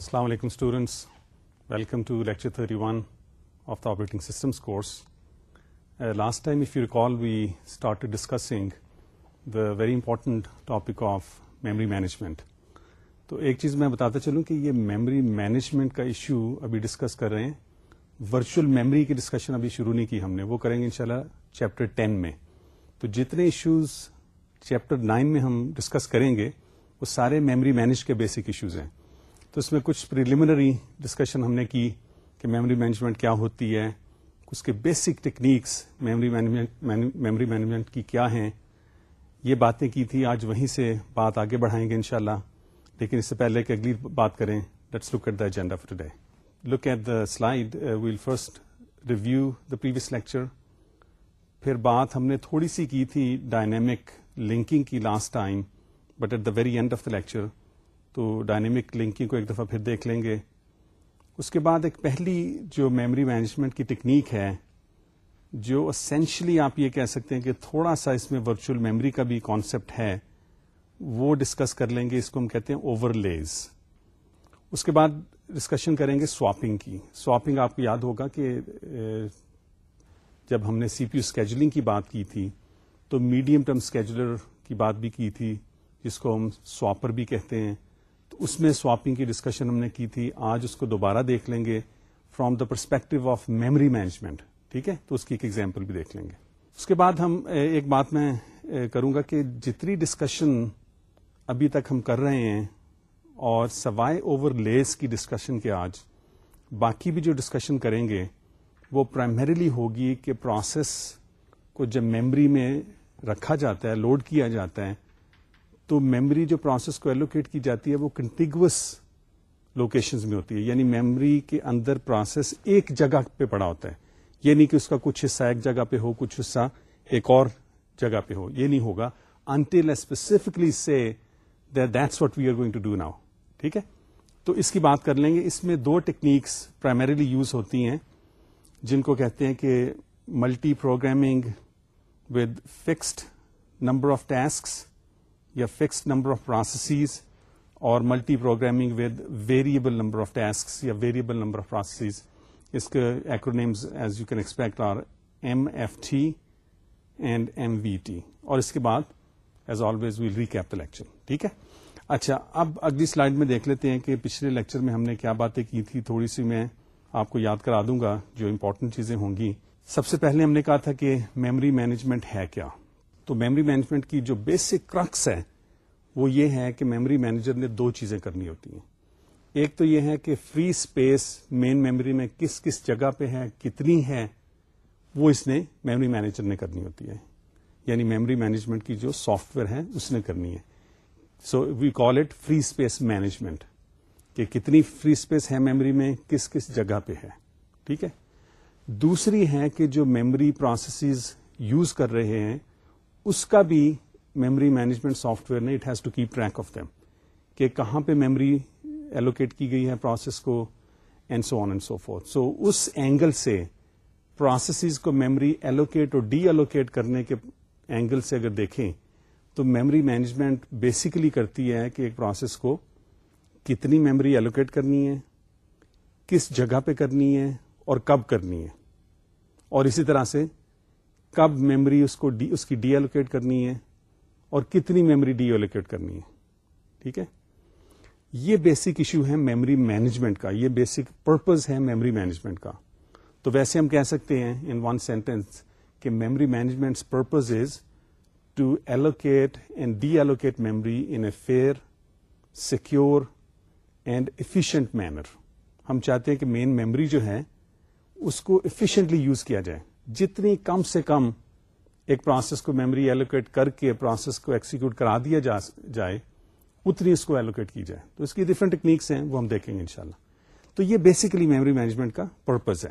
السلام علیکم students welcome to lecture thirty one of the operating systems course last time if you recall we start discussing the very important topic of memory management تو ایک چیز میں بتاتا چلوں کہ یہ میموری مینجمنٹ کا ایشو ابھی ڈسکس کر رہے ہیں. ورچوئل میموری کی ڈسکشن ابھی شروع نہیں کی ہم نے. وہ کریں گے انشاءاللہ چیپٹر ٹین میں. تو جتنے ایشوز چیپٹر نائن میں ہم ڈسکس کریں گے، وہ سارے میموری مینج کے بیسک ایشوز ہیں. تو اس میں کچھ پریلیمنری ڈسکشن ہم نے کی کہ میموری مینجمنٹ کیا ہوتی ہے، اس کے basic techniques memory memory management کی کیا ہیں۔ یہ باتیں کی تھی، آج وہیں سے بات آگے بڑھائیں گے انشاءاللہ۔ لیکن اس سے پہلے کہ اگلی بات کریں let's look at the agenda for today look at the slide well first review the previous lecture پھر بات ہم نے تھوڑی سی کی تھی ڈائنامک لنکنگ کی last time but at the very end of the lecture تو ڈائنمک لنکنگ کو ایک دفعہ پھر دیکھ لیں گے۔ اس کے بعد ایک پہلی جو میموری مینجمنٹ کی ٹیکنیک ہے، جو اسینشلی آپ یہ کہہ سکتے ہیں کہ تھوڑا سا اس میں ورچوئل میموری کا بھی کانسیپٹ ہے، وہ ڈسکس کر لیں گے، اس کو ہم کہتے ہیں اوور لیز اس کے بعد ڈسکشن کریں گے سواپنگ کی۔ سواپنگ آپ کو یاد ہوگا کہ جب ہم نے سی پی یو اسکیجولنگ کی بات کی تھی، تو میڈیم ٹرم اسکیجولر کی بات بھی کی تھی، جس کو ہم سواپر بھی کہتے ہیں۔ اس میں سواپنگ کی ڈسکشن ہم نے کی تھی۔ آج اس کو دوبارہ دیکھ لیں گے from the perspective of memory management ٹھیک ہے؟ تو اس کی ایک ایگزامپل بھی دیکھ لیں گے۔ اس کے بعد ہم ایک بات میں کروں گا کہ جتنی ڈسکشن ابھی تک ہم کر رہے ہیں اور سوائے اوور لیس کی ڈسکشن کے آج، باقی بھی جو ڈسکشن کریں گے، وہ پرائمریلی ہوگی کہ پروسیس کو جب میموری میں رکھا جاتا ہے لوڈ کیا جاتا ہے تو میموری جو پروسیس کو ایلوکیٹ کی جاتی ہے وہ کنٹیگوس لوکیشنز میں ہوتی ہے۔ یعنی میموری کے اندر پروسیس ایک جگہ پہ پڑا ہوتا ہے۔ یہ نہیں کہ اس کا کچھ حصہ ایک جگہ پہ ہو، کچھ حصہ ایک اور جگہ پہ ہو۔ یہ نہیں ہوگا۔ انٹل اسپیسیفکلی سے that's what we are going to do now ٹھیک ہے؟ تو اس کی بات کر لیں گے۔ اس میں دو ٹیکنیکس پرائمریلی یوز ہوتی ہیں، جن کو کہتے ہیں کہ multi programming with fixed number of tasks یا فکسڈ نمبر آف پروسیسز اور multi programming with variable number of task یا ویریبل نمبر آف پروسیسز اس کے acronyms as you can expect are M F T and M V T اور اس کے بعد as always we'll recap the lecture ٹھیک ہے؟ اچھا اب اگلی سلائڈ میں دیکھ لیتے ہیں کہ پچھلے لیکچر میں ہم نے کیا باتیں کی تھی تھوڑی سی میں آپ کو یاد کرا دوں گا جو امپورٹنٹ چیزیں ہوں گی۔ سب سے پہلے ہم نے کہا تھا کہ میموری مینجمنٹ ہے کیا۔ تو میموری مینجمنٹ کی جو بیسک کرکس ہے وہ یہ ہے کہ میموری مینیجر نے دو چیزیں کرنی ہوتی ہیں۔ ایک تو یہ ہے کہ فری اسپیس مین میموری میں کس کس جگہ پہ ہے کتنی ہے وہ اس نے میموری مینیجر نے کرنی ہوتی ہے یعنی میموری مینجمنٹ کی جو سافٹ ویئر ہے اس نے کرنی ہے so we call it free space management کہ کتنی فری اسپیس ہے میموری میں، کس کس جگہ پہ ہے۔ ٹھیک ہے؟ دوسری ہے کہ جو میموری پروسیسز یوز کر رہے ہیں اس کا بھی میموری مینجمنٹ سافٹ ویئر نے it has to keep track of them کہ کہاں پہ میموری ایلوکیٹ کی گئی ہے پروسیس کو and so on and so forth so us angle سے پروسیسز کو میموری ایلوکیٹ اور ڈی ایلوکیٹ کرنے کے اینگل سے اگر دیکھیں، تو میموری مینجمنٹ بیسیکلی کرتی ہے کہ ایک پروسیس کو کتنی میموری ایلوکیٹ کرنی ہے، کس جگہ پہ کرنی ہے اور کب کرنی ہے. اور اسی طرح سے کب میموری اس کو اس کی ڈی ایلوکیٹ کرنی ہے اور کتنی میموری ڈی ایلوکیٹ کرنی ہے؟ ٹھیک ہے؟ یہ بیسک ایشو ہے میموری مینجمنٹ کا، یہ بیسک پرپز ہے میموری مینجمنٹ کا۔ تو ویسے ہم کہہ سکتے ہیں ان ون سینٹینس کہ memory management purpose is to allocate and deallocate memory in a fair secure and efficient manner ہم چاہتے ہیں کہ مین میموری جو ہے اس کو ایفیشنٹلی یوز کیا جائے۔ جتنی کم سے کم ایک پروسیس کو میموری ایلوکیٹ کر کے پروسیس کو ایکسیکیوٹ کرا دیا جائے، اتنی اس کو ایلوکیٹ کی جائے۔ تو اس کی ڈفرنٹ ٹیکنیکس ہیں، وہ ہم دیکھیں گے انشاءاللہ۔ تو یہ بیسیکلی میموری مینجمنٹ کا پرپز ہے۔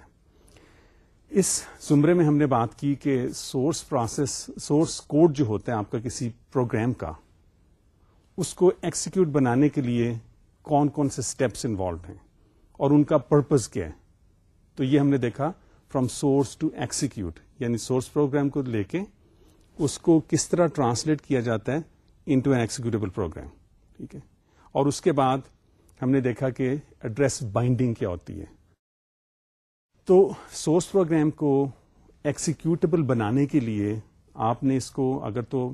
اس زمرے میں ہم نے بات کی کہ سورس پروسیس سورس کوڈ جو ہوتا ہے آپ کا کسی پروگرام کا، اس کو ایکسیکیوٹ بنانے کے لیے کون کون سے اسٹیپس انوالوڈ ہیں اور ان کا پرپز کیا ہے۔ تو یہ ہم نے دیکھا فرام سورس ٹو ایکسیکیوٹ یعنی سورس پروگرام کو لے کے اس کو کس طرح ٹرانسلیٹ کیا جاتا ہے انٹو این ایکسیکیوٹیبل پروگرام ٹھیک ہے؟ اور اس کے بعد ہم نے دیکھا کہ ایڈریس بائنڈنگ کیا ہوتی ہے۔ تو سورس پروگرام کو ایکسیکیوٹیبل بنانے کے لیے آپ نے اس کو اگر تو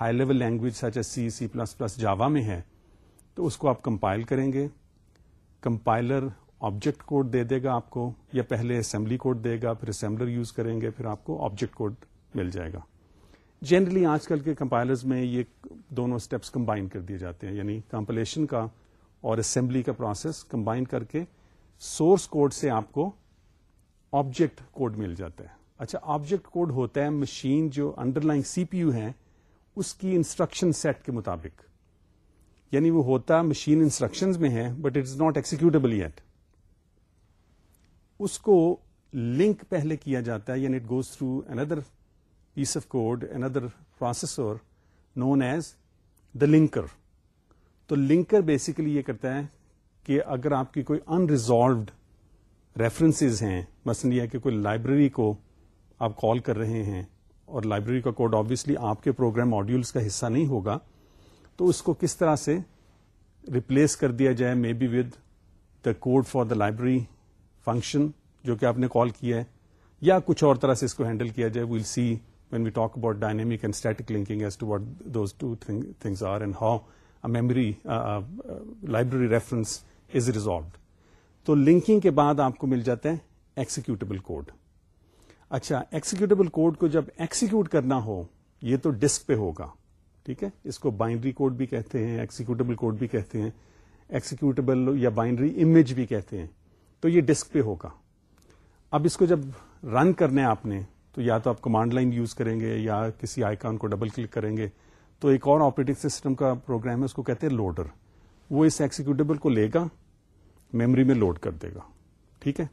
high level language such as C C plus plus Java میں ہے تو اس کو آپ کمپائل کریں گے۔ کمپائلر آبجیکٹ کوڈ دے دے گا آپ کو، یا پہلے اسمبلی کوڈ دے گا، پھر اسمبلر یوز کریں گے، پھر آپ کو آبجیکٹ کوڈ مل جائے گا۔ جنرلی آج کل کے کمپائلرز میں یہ دونوں اسٹیپس کمبائن کر دیے جاتے ہیں۔ یعنی کمپلیشن کا اور اسمبلی کا پروسیس کمبائن کر کے سورس کوڈ سے آپ کو آبجیکٹ کوڈ مل جاتا ہے۔ اچھا آبجیکٹ کوڈ ہوتا ہے مشین جو underlying C P U ہے اس کی انسٹرکشن سیٹ کے مطابق۔ یعنی وہ ہوتا مشین انسٹرکشن میں ہے but it is not executable yet اس کو لنک پہلے کیا جاتا ہے یعنی it goes through another piece of code another processor known as the linker تو لنکر بیسیکلی یہ کرتا ہے کہ اگر آپ کی کوئی انریزالوڈ ریفرنسز ہیں، مثلاً یہ کہ کوئی لائبریری کو آپ کال کر رہے ہیں اور لائبریری کا کوڈ آبویسلی آپ کے پروگرام ماڈیولس کا حصہ نہیں ہوگا، تو اس کو کس طرح سے ریپلیس کر دیا جائے؟ Maybe with the code for the library function جو کہ آپ نے کال کیا ہے، یا کچھ اور طرح سے اس کو ہینڈل کیا جائے well see when we talk about dynamic and static linking as to what those two things are and how memory library reference is resolved تو لنکنگ کے بعد آپ کو مل جاتا ہے ایکسیکیوٹیبل کوڈ اچھا ایکسیکیوٹیبل کوڈ کو جب ایکسیکیوٹ کرنا ہو، یہ تو ڈسک پہ ہوگا، ٹھیک ہے؟ اس کو بائنڈری کوڈ بھی کہتے ہیں ایکسیکیوٹیبل کوڈ بھی کہتے ہیں ایکسیکیوٹیبل یا بائنڈری امیج بھی کہتے ہیں۔ تو یہ ڈسک پہ ہوگا۔ اب اس کو جب رن کرنا ہے آپ نے، تو یا تو آپ کمانڈ لائن یوز کریں گے یا کسی آئیکن کو ڈبل کلک کریں گے۔ تو ایک اور آپریٹنگ سسٹم کا پروگرام ہے، اس کو کہتے ہیں لوڈر وہ اس ایکسیکیوٹیبل کو لے گا میموری میں لوڈ کر دے گا۔ ٹھیک ہے؟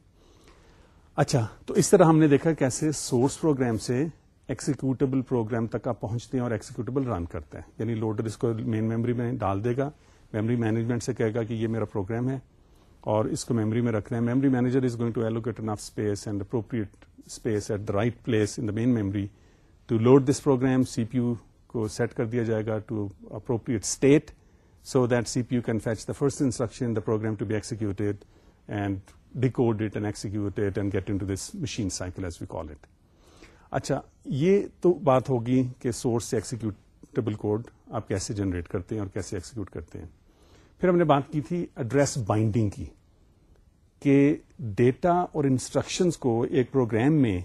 اچھا تو اس طرح ہم نے دیکھا کیسے سورس پروگرام سے ایکسیکیوٹیبل پروگرام تک آپ پہنچتے ہیں اور ایکسیکیوٹیبل رن کرتے ہیں۔ یعنی لوڈر اس کو مین میموری میں ڈال دے گا میموری مینجمنٹ سے کہے گا کہ یہ میرا پروگرام ہے۔ اور اس کو میموری میں رکھنا ہے۔ Memory manager is going to allocate enough space and appropriate space at the right place in the main memory to load this program C P U کو سیٹ کر دیا جائے گا to appropriate state so that C P U can fetch the first instruction the program to be executed and decode it and execute and get in to this machine cycle as we call it اچھا یہ تو بات ہوگی کہ source سے executable code آپ کیسے generate کرتے ہیں اور کیسے ایکسیکیوٹ کرتے ہیں۔ پھر ہم نے بات کی تھی ایڈریس بائنڈنگ کی۔ کہ ڈیٹا اور انسٹرکشنز کو ایک پروگرام میں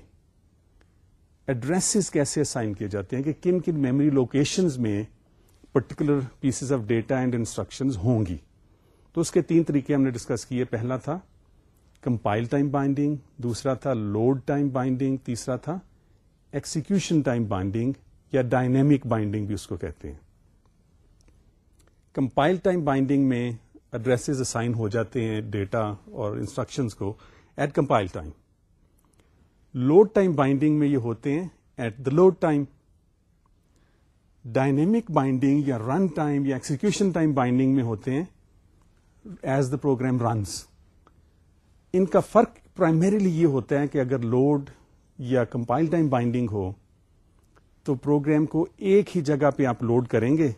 ایڈریسز کیسے اسائن کیے جاتے ہیں کہ کن کن میموری لوکیشنز میں particular pieces of data and instructions ہوں گی۔ تو اس کے تین طریقے ہم نے ڈسکس کیے۔ پہلا تھا کمپائل ٹائم بائنڈنگ دوسرا تھا لوڈ ٹائم بائنڈنگ تیسرا تھا ایکسیکیوشن ٹائم بائنڈنگ یا ڈائنمک بائنڈنگ بھی اس کو کہتے ہیں۔ کمپائل ٹائم بائنڈنگ میں ایڈریسز اسائن ہو جاتے ہیں ڈیٹا اور انسٹرکشنز کو at compile time load time binding میں یہ ہوتے ہیں at the load time dynamic binding یا رن ٹائم یا ایکسیکیوشن ٹائم بائنڈنگ میں ہوتے ہیں ایز دا پروگرام رنس ان کا فرق پرائمریلی یہ ہوتا ہے کہ اگر لوڈ یا کمپائل ٹائم بائنڈنگ ہو تو پروگرام کو ایک ہی جگہ پہ آپ لوڈ کریں گے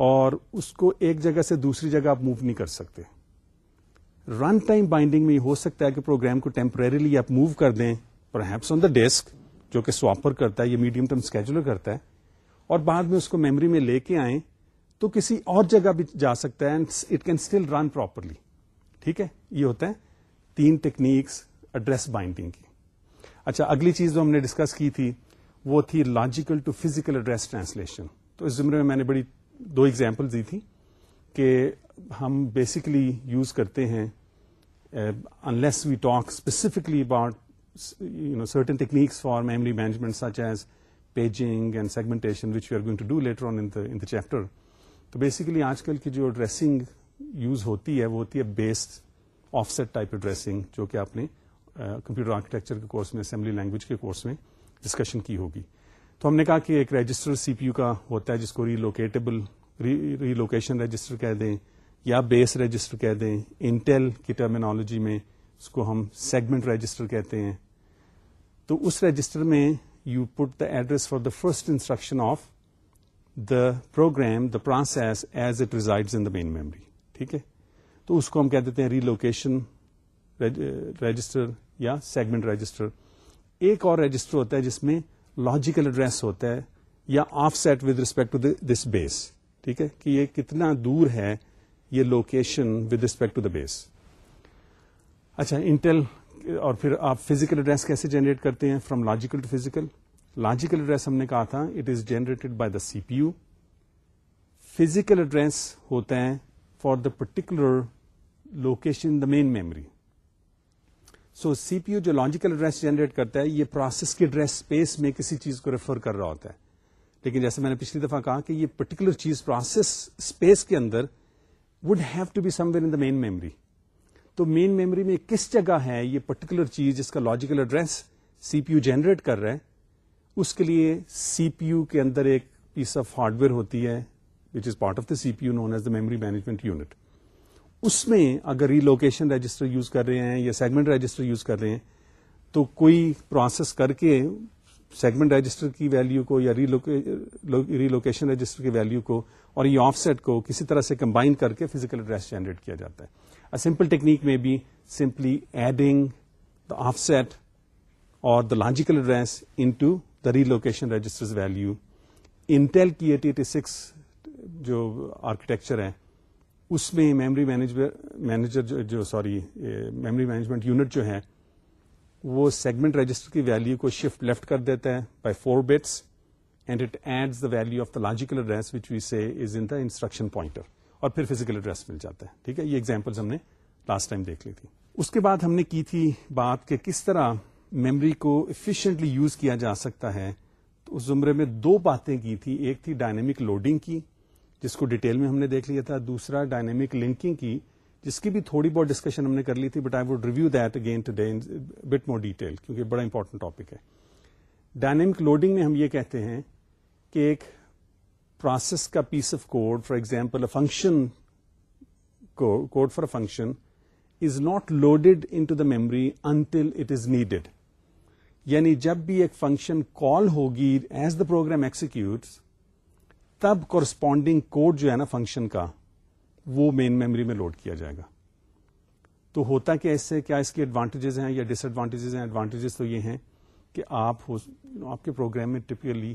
اور اس کو ایک جگہ سے دوسری جگہ آپ موو نہیں کر سکتے۔ رن ٹائم بائنڈنگ میں یہ ہو سکتا ہے کہ پروگرام کو ٹیمپرریلی آپ موو کر دیں پر ہیپس آن دا ڈیسک جو کہ سواپر کرتا ہے، یہ میڈیم ٹرم اسکیجولر کرتا ہے۔ اور بعد میں اس کو میموری میں لے کے آئیں تو کسی اور جگہ بھی جا سکتا ہے it can still run properly ٹھیک ہے؟ یہ ہوتا ہے تین ٹیکنیکس ایڈریس بائنڈنگ کی۔ اچھا اگلی چیز جو ہم نے ڈسکس کی تھی، وہ تھی logical to physical address translation تو اس زمرے میں میں نے بڑی دو ایگزامپل دی تھی کہ ہم بیسکلی یوز کرتے ہیں unless we talk specifically about you know certain techniques for memory management such as paging and segmentation which you are going to do later on in the chapter تو basically آج کل کی جو dressing use ہوتی ہے، وہ ہوتی ہے based offset type addressing جو کہ آپ نے uh, کمپیوٹر آرکیٹیکچر کے کورس میں اسمبلی لینگویج کے کورس میں ڈسکشن کی ہوگی. تو ہم نے کہا کہ ایک رجسٹر سی پی یو کا ہوتا ہے جس کو ریلوکیٹیبل ریلوکیشن رجسٹر کہہ دیں یا بیس رجسٹر کہہ دیں انٹیل کی ٹرمینالوجی میں اس کو ہم سیگمنٹ رجسٹر کہتے ہیں۔ تو اس رجسٹر میں you put the address for the first instruction of the program the process as it reside in the main memory ٹھیک ہے؟ تو اس کو ہم کہہ دیتے ہیں ریلوکیشن رجسٹر یا سیگمنٹ رجسٹر ایک اور رجسٹر ہوتا ہے جس میں لاجیکل ایڈریس ہوتا ہے یا offset with respect to this base ٹھیک ہے؟ کہ یہ کتنا دور ہے یہ location with respect to the base اچھا انٹل اور پھر آپ فزیکل ایڈریس کیسے جنریٹ کرتے ہیں؟ From logical to physical logical address ہم نے کہا تھا it is generated by the C P U physical address ہوتا ہے for the particular location the main memory so C P U جو لاجیکل ایڈریس جنریٹ کرتا ہے، یہ پروسیس کی ایڈریس اسپیس میں کسی چیز کو ریفر کر رہا ہوتا ہے۔ لیکن جیسے میں نے پچھلی دفعہ کہا کہ یہ پرٹیکولر چیز پروسیس اسپیس کے اندر would have to be somewhere in the main memory تو مین میموری میں کس جگہ ہے یہ پرٹیکولر چیز جس کا logical address C P U generate کر رہا ہے؟ اس کے لیے سی پی یو کے اندر ایک پیس آف ہارڈ ویئر ہوتی ہے which is part of the C P U known as the memory management unit اس میں اگر ریلوکیشن رجسٹر یوز کر رہے ہیں یا سیگمنٹ رجسٹر یوز کر رہے ہیں، تو کوئی پروسیس کر کے سیگمنٹ رجسٹر کی ویلو کو یا ریلوکیشن رجسٹر کی ویلو کو اور یہ آف سیٹ کو کسی طرح سے کمبائن کر کے فزیکل ایڈریس جنریٹ کیا جاتا ہے۔ سمپل ٹیکنیک میں بھی simply adding the offset اور the logical address in to the relocation register value Intel کی ایٹی ایٹی سکس جو آرکیٹیکچر ہے اس میں میموری مینیجر جو سوری میموری مینجمنٹ یونٹ جو ہے وہ سیگمنٹ رجسٹر کی ویلو کو شفٹ لیفٹ کر دیتا ہے by four bits and it adds the value of the logical address which we see is in the instruction pointer اور پھر فزیکل ایڈریس مل جاتا ہے، ٹھیک ہے؟ یہ ایگزامپل ہم نے لاسٹ ٹائم دیکھ لی تھی۔ اس کے بعد ہم نے کی تھی بات کہ کس طرح میموری کو افیشئنٹلی یوز کیا جا سکتا ہے۔ تو اس زمرے میں دو باتیں کی تھی، ایک تھی ڈائنامک لوڈنگ کی جس کو ڈیٹیل میں ہم نے دیکھ لیا تھا، دوسرا ڈائنامک لنکنگ کی، جس کی بھی تھوڑی بہت ڈسکشن ہم نے کر لی تھی but I would review that again today but more detail کیونکہ بڑا امپورٹنٹ ٹاپک ہے۔ ڈائنامک لوڈنگ میں ہم یہ کہتے ہیں کہ ایک پروسیس کا piece of code for example function code for a function is not loaded into the memory until it is needed یعنی جب بھی ایک فنکشن کال ہوگی ایز دا پروگرام ایکسیکیوٹس تب کورسپونڈنگ کوڈ جو ہے نا فنکشن کا وہ مین میموری میں لوڈ کیا جائے گا۔ تو ہوتا کیا اس سے کیا اس کے ایڈوانٹیجز ہیں یا ڈس ایڈوانٹیجز ہیں؟ ایڈوانٹیجز تو یہ ہیں کہ آپ آپ کے پروگرام میں ٹپکلی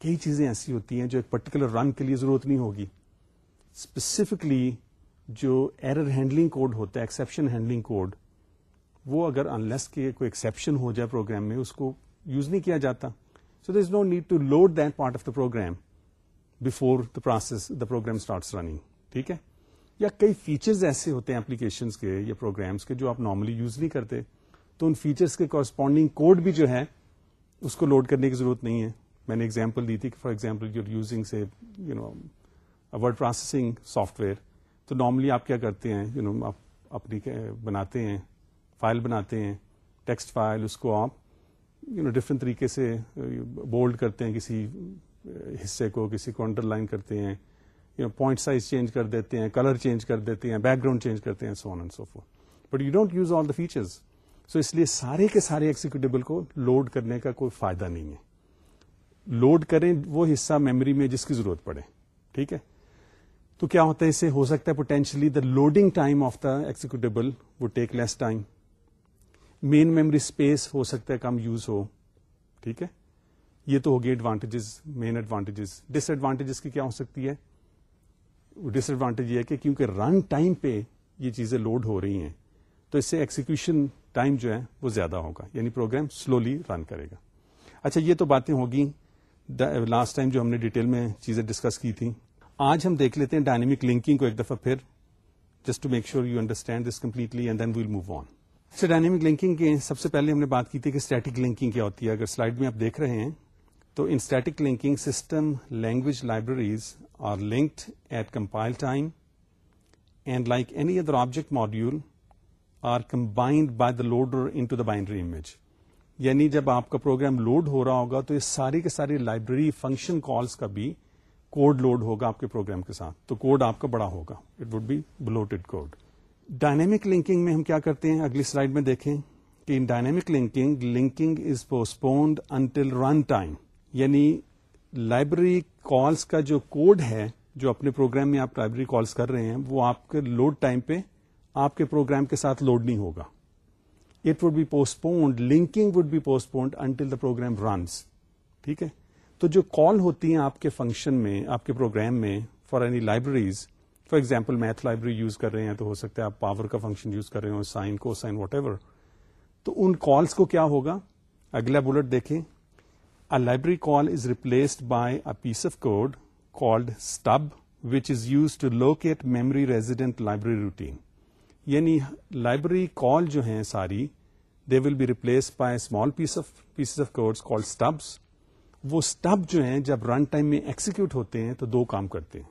کئی چیزیں ایسی ہوتی ہیں جو ایک پرٹیکولر رن کے لیے ضرورت نہیں ہوگی۔ اسپیسیفکلی جو ایرر ہینڈلنگ کوڈ ہوتا ہے ایکسپشن ہینڈلنگ کوڈ وہ اگر انلیس کے کوئی ایکسپشن ہو جائے پروگرام میں، اس کو یوز نہیں کیا جاتا۔ So there is no need to load that part of the program before the process the program start running ٹھیک ہے؟ یا کئی فیچرز ایسے ہوتے ہیں اپلیکیشن کے یا پروگرامس کے جو آپ نارملی یوز نہیں کرتے، تو ان فیچرس کے کورسپونڈنگ کوڈ بھی جو ہے اس کو لوڈ کرنے کی ضرورت نہیں ہے۔ میں نے ایگزامپل دی تھی کہ فار ایگزامپل یو یوزنگ سے you know word processing software تو نارملی آپ کیا کرتے ہیں؟ یو نو آپ اپنی بناتے ہیں فائل بناتے ہیں ٹیکسٹ فائل اس کو آپ یو نو ڈفرنٹ طریقے سے uh, بولڈ کرتے ہیں کسی حصے کو کسی کو انڈر لائن کرتے ہیں یو پوائنٹ سائز چینج کر دیتے ہیں کلر چینج کر دیتے ہیں بیک گراؤنڈ چینج کرتے ہیں so on and so forth but you don't use all the features so اس لیے سارے کے سارے ایکسیکیوٹیبل کو لوڈ کرنے کا کوئی فائدہ نہیں ہے۔ لوڈ کریں وہ حصہ میموری میں جس کی ضرورت پڑے، ٹھیک ہے؟ تو کیا ہوتا ہے؟ اس سے ہو سکتا ہے potentially the loading time of the executable وہ take less time main memory space ہو سکتا ہے کم یوز ہو، ٹھیک ہے؟ یہ تو ہوگی advantages main advantages disadvantages کی کیا ہو سکتی ہے؟ ڈس ایڈوانٹیج یہ ہے کہ کیونکہ رن ٹائم پہ یہ چیزیں لوڈ ہو رہی ہیں، تو اس سے ایکسیکیوشن ٹائم جو ہے وہ زیادہ ہوگا یعنی پروگرام سلولی رن کرے گا۔ اچھا یہ تو باتیں ہوگی لاسٹ ٹائم جو ہم نے ڈیٹیل میں چیزیں ڈسکس کی تھیں، آج ہم دیکھ لیتے ہیں ڈائنمک لنکنگ کو ایک دفعہ پھر just to make sure you understand this completely and then we'll move on اچھا ڈائنمک لنکنگ کے سب سے پہلے ہم نے بات کی تھی کہ اسٹیٹک لنکنگ کیا ہوتی ہے۔ اگر سلائڈ میں آپ دیکھ رہے ہیں تو in static linking system language libraries are linked at compile time and like any other object module are combined by the loader in to the binary image یعنی جب آپ کا پروگرام لوڈ ہو رہا ہوگا تو یہ ساری کے ساری لائبریری فنکشن کالس کا بھی کوڈ لوڈ ہوگا آپ کے پروگرام کے ساتھ. تو کوڈ آپ کا بڑا ہوگا. It would be bloated code dynamic linking میں ہم کیا کرتے ہیں؟ اگلی سلائڈ میں دیکھیں کہ in dynamic linking linking is postponed until run time یعنی لائبریری کالس کا جو کوڈ ہے، جو اپنے پروگرام میں آپ لائبریری کالس کر رہے ہیں، وہ آپ کے لوڈ ٹائم پہ آپ کے پروگرام کے ساتھ لوڈ نہیں ہوگا۔ It would be postponed linking would be postponed until the program runs ٹھیک ہے؟ تو جو کال ہوتی ہیں آپ کے فنکشن میں، آپ کے پروگرام میں for any libraries for example math library use کر رہے ہیں تو ہو سکتا ہے آپ پاور کا فنکشن یوز کر رہے ہو sine cosine whatever تو ان کالس کو کیا ہوگا؟ اگلا بلٹ دیکھیں۔ Library call is replaced by a piece of code called stub which is used to locate memory resident library routine یعنی لائبریری کال جو ہیں ساری they will be replace by small piece of piece of code call stubs وہ stub جو ہیں، جب run time میں execute ہوتے ہیں، تو دو کام کرتے ہیں.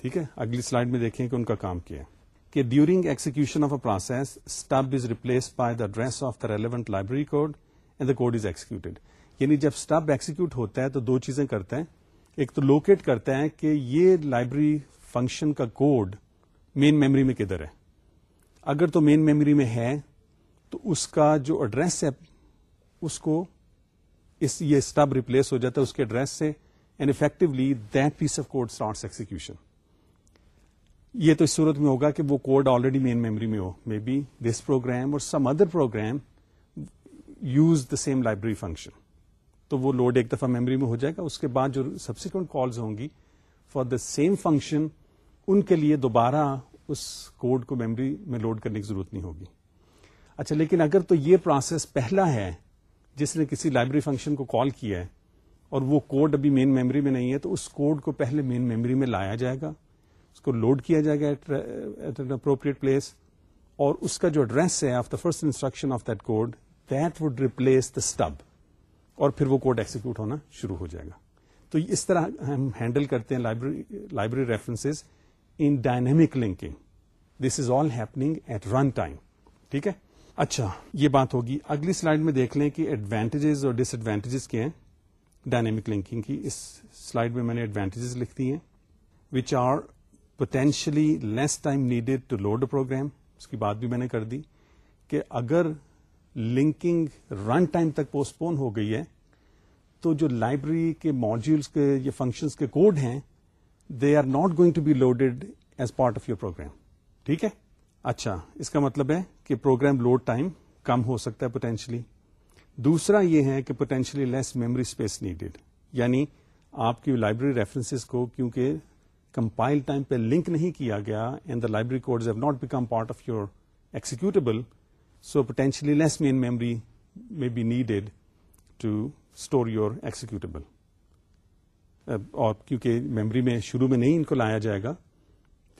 ٹھیک ہے؟ اگلی سلائڈ میں دیکھیں کہ ان کا کام کیا ہے. کہ during execution of a process stub is replace by the address of the relevant library code and the code is executed یعنی جب اسٹب ایکسیکیوٹ ہوتا ہے تو دو چیزیں کرتا ہے۔ ایک تو لوکیٹ کرتا ہے کہ یہ لائبریری فنکشن کا کوڈ مین میموری میں کدھر ہے۔ اگر تو مین میموری میں ہے، تو اس کا جو ایڈریس ہے، اس کو اس یہ اسٹب ریپلیس ہو جاتا ہے اس کے ایڈریس سے۔ And effectively that piece of code start execution یہ تو اس صورت میں ہوگا کہ وہ کوڈ آلریڈی مین میموری میں ہو۔ مے بی دس پروگرام اور some other program use the same library function تو وہ لوڈ ایک دفعہ میموری میں ہو جائے گا۔ اس کے بعد جو سبسیکوینٹ کالز ہوں گی فار دا سیم فنکشن ان کے لیے دوبارہ اس کوڈ کو میموری میں لوڈ کرنے کی ضرورت نہیں ہوگی۔ اچھا لیکن اگر تو یہ پروسیس پہلا ہے، جس نے کسی لائبریری فنکشن کو کال کیا ہے، اور وہ کوڈ ابھی مین میموری میں نہیں ہے، تو اس کوڈ کو پہلے مین میموری میں لایا جائے گا۔ اس کو لوڈ کیا جائے گا ایٹ این اپروپریٹ پلیس اور اس کا جو ایڈریس ہے of the first instruction of that code that would replace the stub اور پھر وہ کوڈ ایکسیکیوٹ ہونا شروع ہو جائے گا۔ تو اس طرح ہم ہینڈل کرتے ہیں library references in dynamic linking this is all happening at run time ٹھیک ہے؟ اچھا یہ بات ہوگی۔ اگلی سلائڈ میں دیکھ لیں کہ ایڈوانٹیجز اور ڈس ایڈوانٹیجز کیا ہیں۔ ڈائنمک لنکنگ کی۔ اس سلائڈ میں میں نے ایڈوانٹیجز لکھ دی ہیں which are potentially less time needed to load a program اس کی بات بھی میں نے کر دی کہ اگر لنکنگ رن ٹائم تک پوسٹ پون ہو گئی ہے، تو جو لائبریری کے ماڈیولس کے یہ فنکشنس کے کوڈ ہیں they are not going to be loaded as part of your program ٹھیک ہے؟ اچھا اس کا مطلب ہے کہ پروگرام لوڈ ٹائم کم ہو سکتا ہے پوٹینشلی دوسرا یہ ہے کہ potentially less memory space needed یعنی آپ کی لائبریری ریفرنسز کو کیونکہ کمپائل ٹائم پہ لنک نہیں کیا گیا and the library codes have not become part of your executable so potentially less main memory میں be needed to store your executable اور کیونکہ میموری میں شروع میں نہیں ان کو لایا جائے گا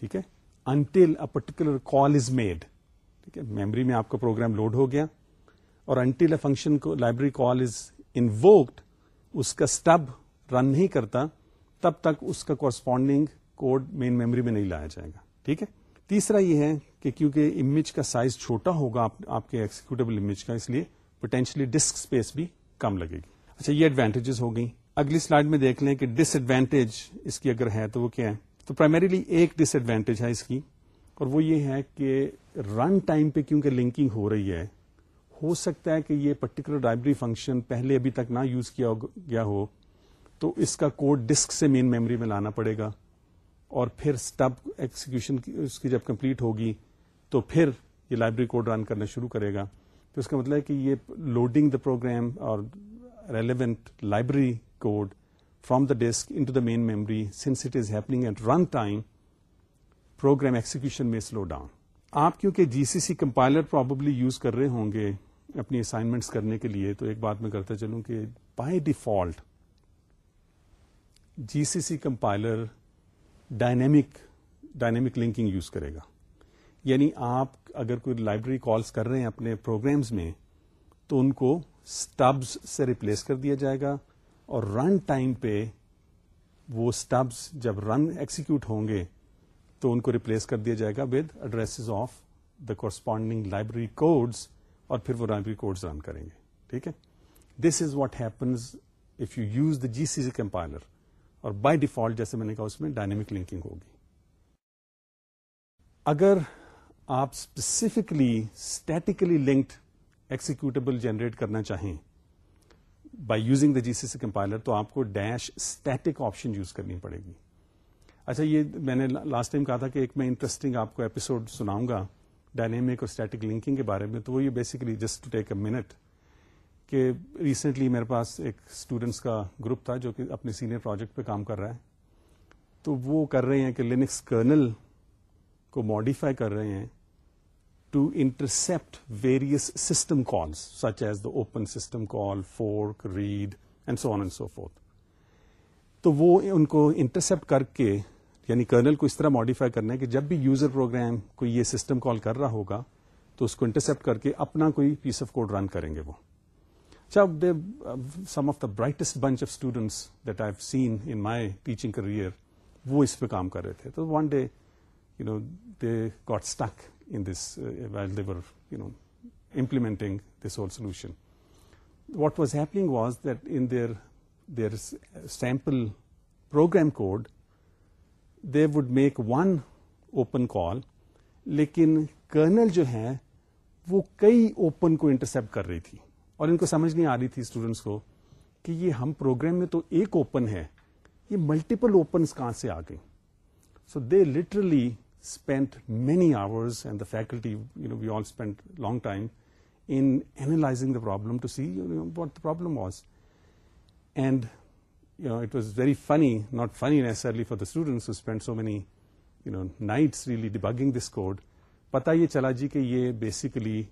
ٹھیک ہے until a particular call is made ٹھیک ہے میموری میں آپ کا پروگرام لوڈ ہو گیا اور انٹل اے فنکشن کو لائبریری کال از انوکڈ اس کا اسٹب رن نہیں کرتا تب تک اس کا کورسپونڈنگ کوڈ مین میموری میں نہیں لایا جائے گا ٹھیک ہے تیسرا یہ ہے کہ کیونکہ امیج کا سائز چھوٹا ہوگا، آپ کے ایکسیکیوٹیبل امیج کا، اس لیے پوٹینشلی ڈسک اسپیس بھی کم لگے گی۔ اچھا یہ ایڈوانٹیجز ہو گئی اگلی سلائڈ میں دیکھ لیں کہ ڈس ایڈوانٹیج اس کی اگر ہے تو وہ کیا ہے؟ تو پرائمریلی ایک ڈس ایڈوانٹیج ہے اس کی، اور وہ یہ ہے کہ رن ٹائم پہ کیونکہ لنکنگ ہو رہی ہے، ہو سکتا ہے کہ یہ پرٹیکولر لائبریری فنکشن پہلے ابھی تک نہ یوز کیا گیا ہو، تو اس کا کوڈ ڈسک سے مین میموری میں لانا پڑے گا، اور پھر اسٹب ایکسیکیوشن اس کی جب کمپلیٹ ہوگی تو پھر یہ لائبریری کوڈ رن کرنا شروع کرے گا۔ تو اس کا مطلب ہے کہ یہ لوڈنگ دا پروگرام اور relevant library code from the desk into the main memory since it is happening at run time program execution میں سلو ڈاؤن آپ کیونکہ G C C compiler probably use کر رہے ہوں گے اپنی اسائنمنٹس کرنے کے لیے، تو ایک بات میں کرتا چلوں کہ by default G C C compiler dynamic dynamic linking use کرے گا۔ یعنی آپ اگر کوئی لائبریری کالس کر رہے ہیں اپنے پروگرامز میں، تو ان کو اسٹبز سے ریپلیس کر دیا جائے گا اور رن ٹائم پہ وہ اسٹبز جب رن ایکسیکیوٹ ہوں گے، تو ان کو ریپلیس کر دیا جائے گا with address of the corresponding library codes اور پھر وہ لائبریری کوڈز رن کریں گے۔ ٹھیک ہے؟ This is what happens if you use the G C C compiler اور بائی ڈیفالٹ جیسے میں نے کہا اس میں ڈائنمک لنکنگ ہوگی۔ اگر آپ specifically statically linked executable generate کرنا چاہیں by using the G C C compiler تو آپ کو ڈیش اسٹیٹک آپشن یوز کرنی پڑے گی۔ اچھا یہ میں نے لاسٹ ٹائم کہا تھا کہ ایک میں انٹرسٹنگ آپ کو ایپیسوڈ سناؤں گا ڈائنیمک اور اسٹیٹک لنکنگ کے بارے میں، تو وہ یہ basically just to take a minute کہ ریسنٹلی میرے پاس ایک اسٹوڈنٹس کا گروپ تھا جو کہ اپنے سینئر پروجیکٹ پہ کام کر رہا ہے۔ تو وہ کر رہے ہیں کہ لینکس کرنل کو ماڈیفائی کر رہے ہیں۔ To intercept various system calls such as the open system call fork read and so on and so forth تو وہ ان کو انٹرسپٹ کر کے یعنی کرنل کو اس طرح ماڈیفائی کرنا ہے کہ جب بھی یوزر پروگرام کوئی یہ سسٹم کال کر رہا ہوگا، تو اس کو انٹرسپٹ کر کے اپنا کوئی پیس آف کوڈ رن کریں گے وہ۔ Some of the brightest bunch of students that I seen in my teaching career وہ اس پہ کام کر رہے تھے۔ تو one day you know they got stuck in this well they were you know implementing this whole solution what was happening was that in their their sample program code they would make one open call لیکن kernel جو ہے وہ کئی open کو intercept کر رہی تھی اور ان کو سمجھ نہیں آ رہی تھی اسٹوڈینٹس کو کہ یہ ہم پروگرام میں تو ایک اوپن ہے یہ ملٹیپل اوپن کہاں سے آ گئی so they literally spend many hours and the faculty you know we all spend long time in analyzing the problem to see what the problem was and it was very funny not funny necessarily for the students spend so many you know nights really debugging this code پتا یہ چلا جی کہ یہ basically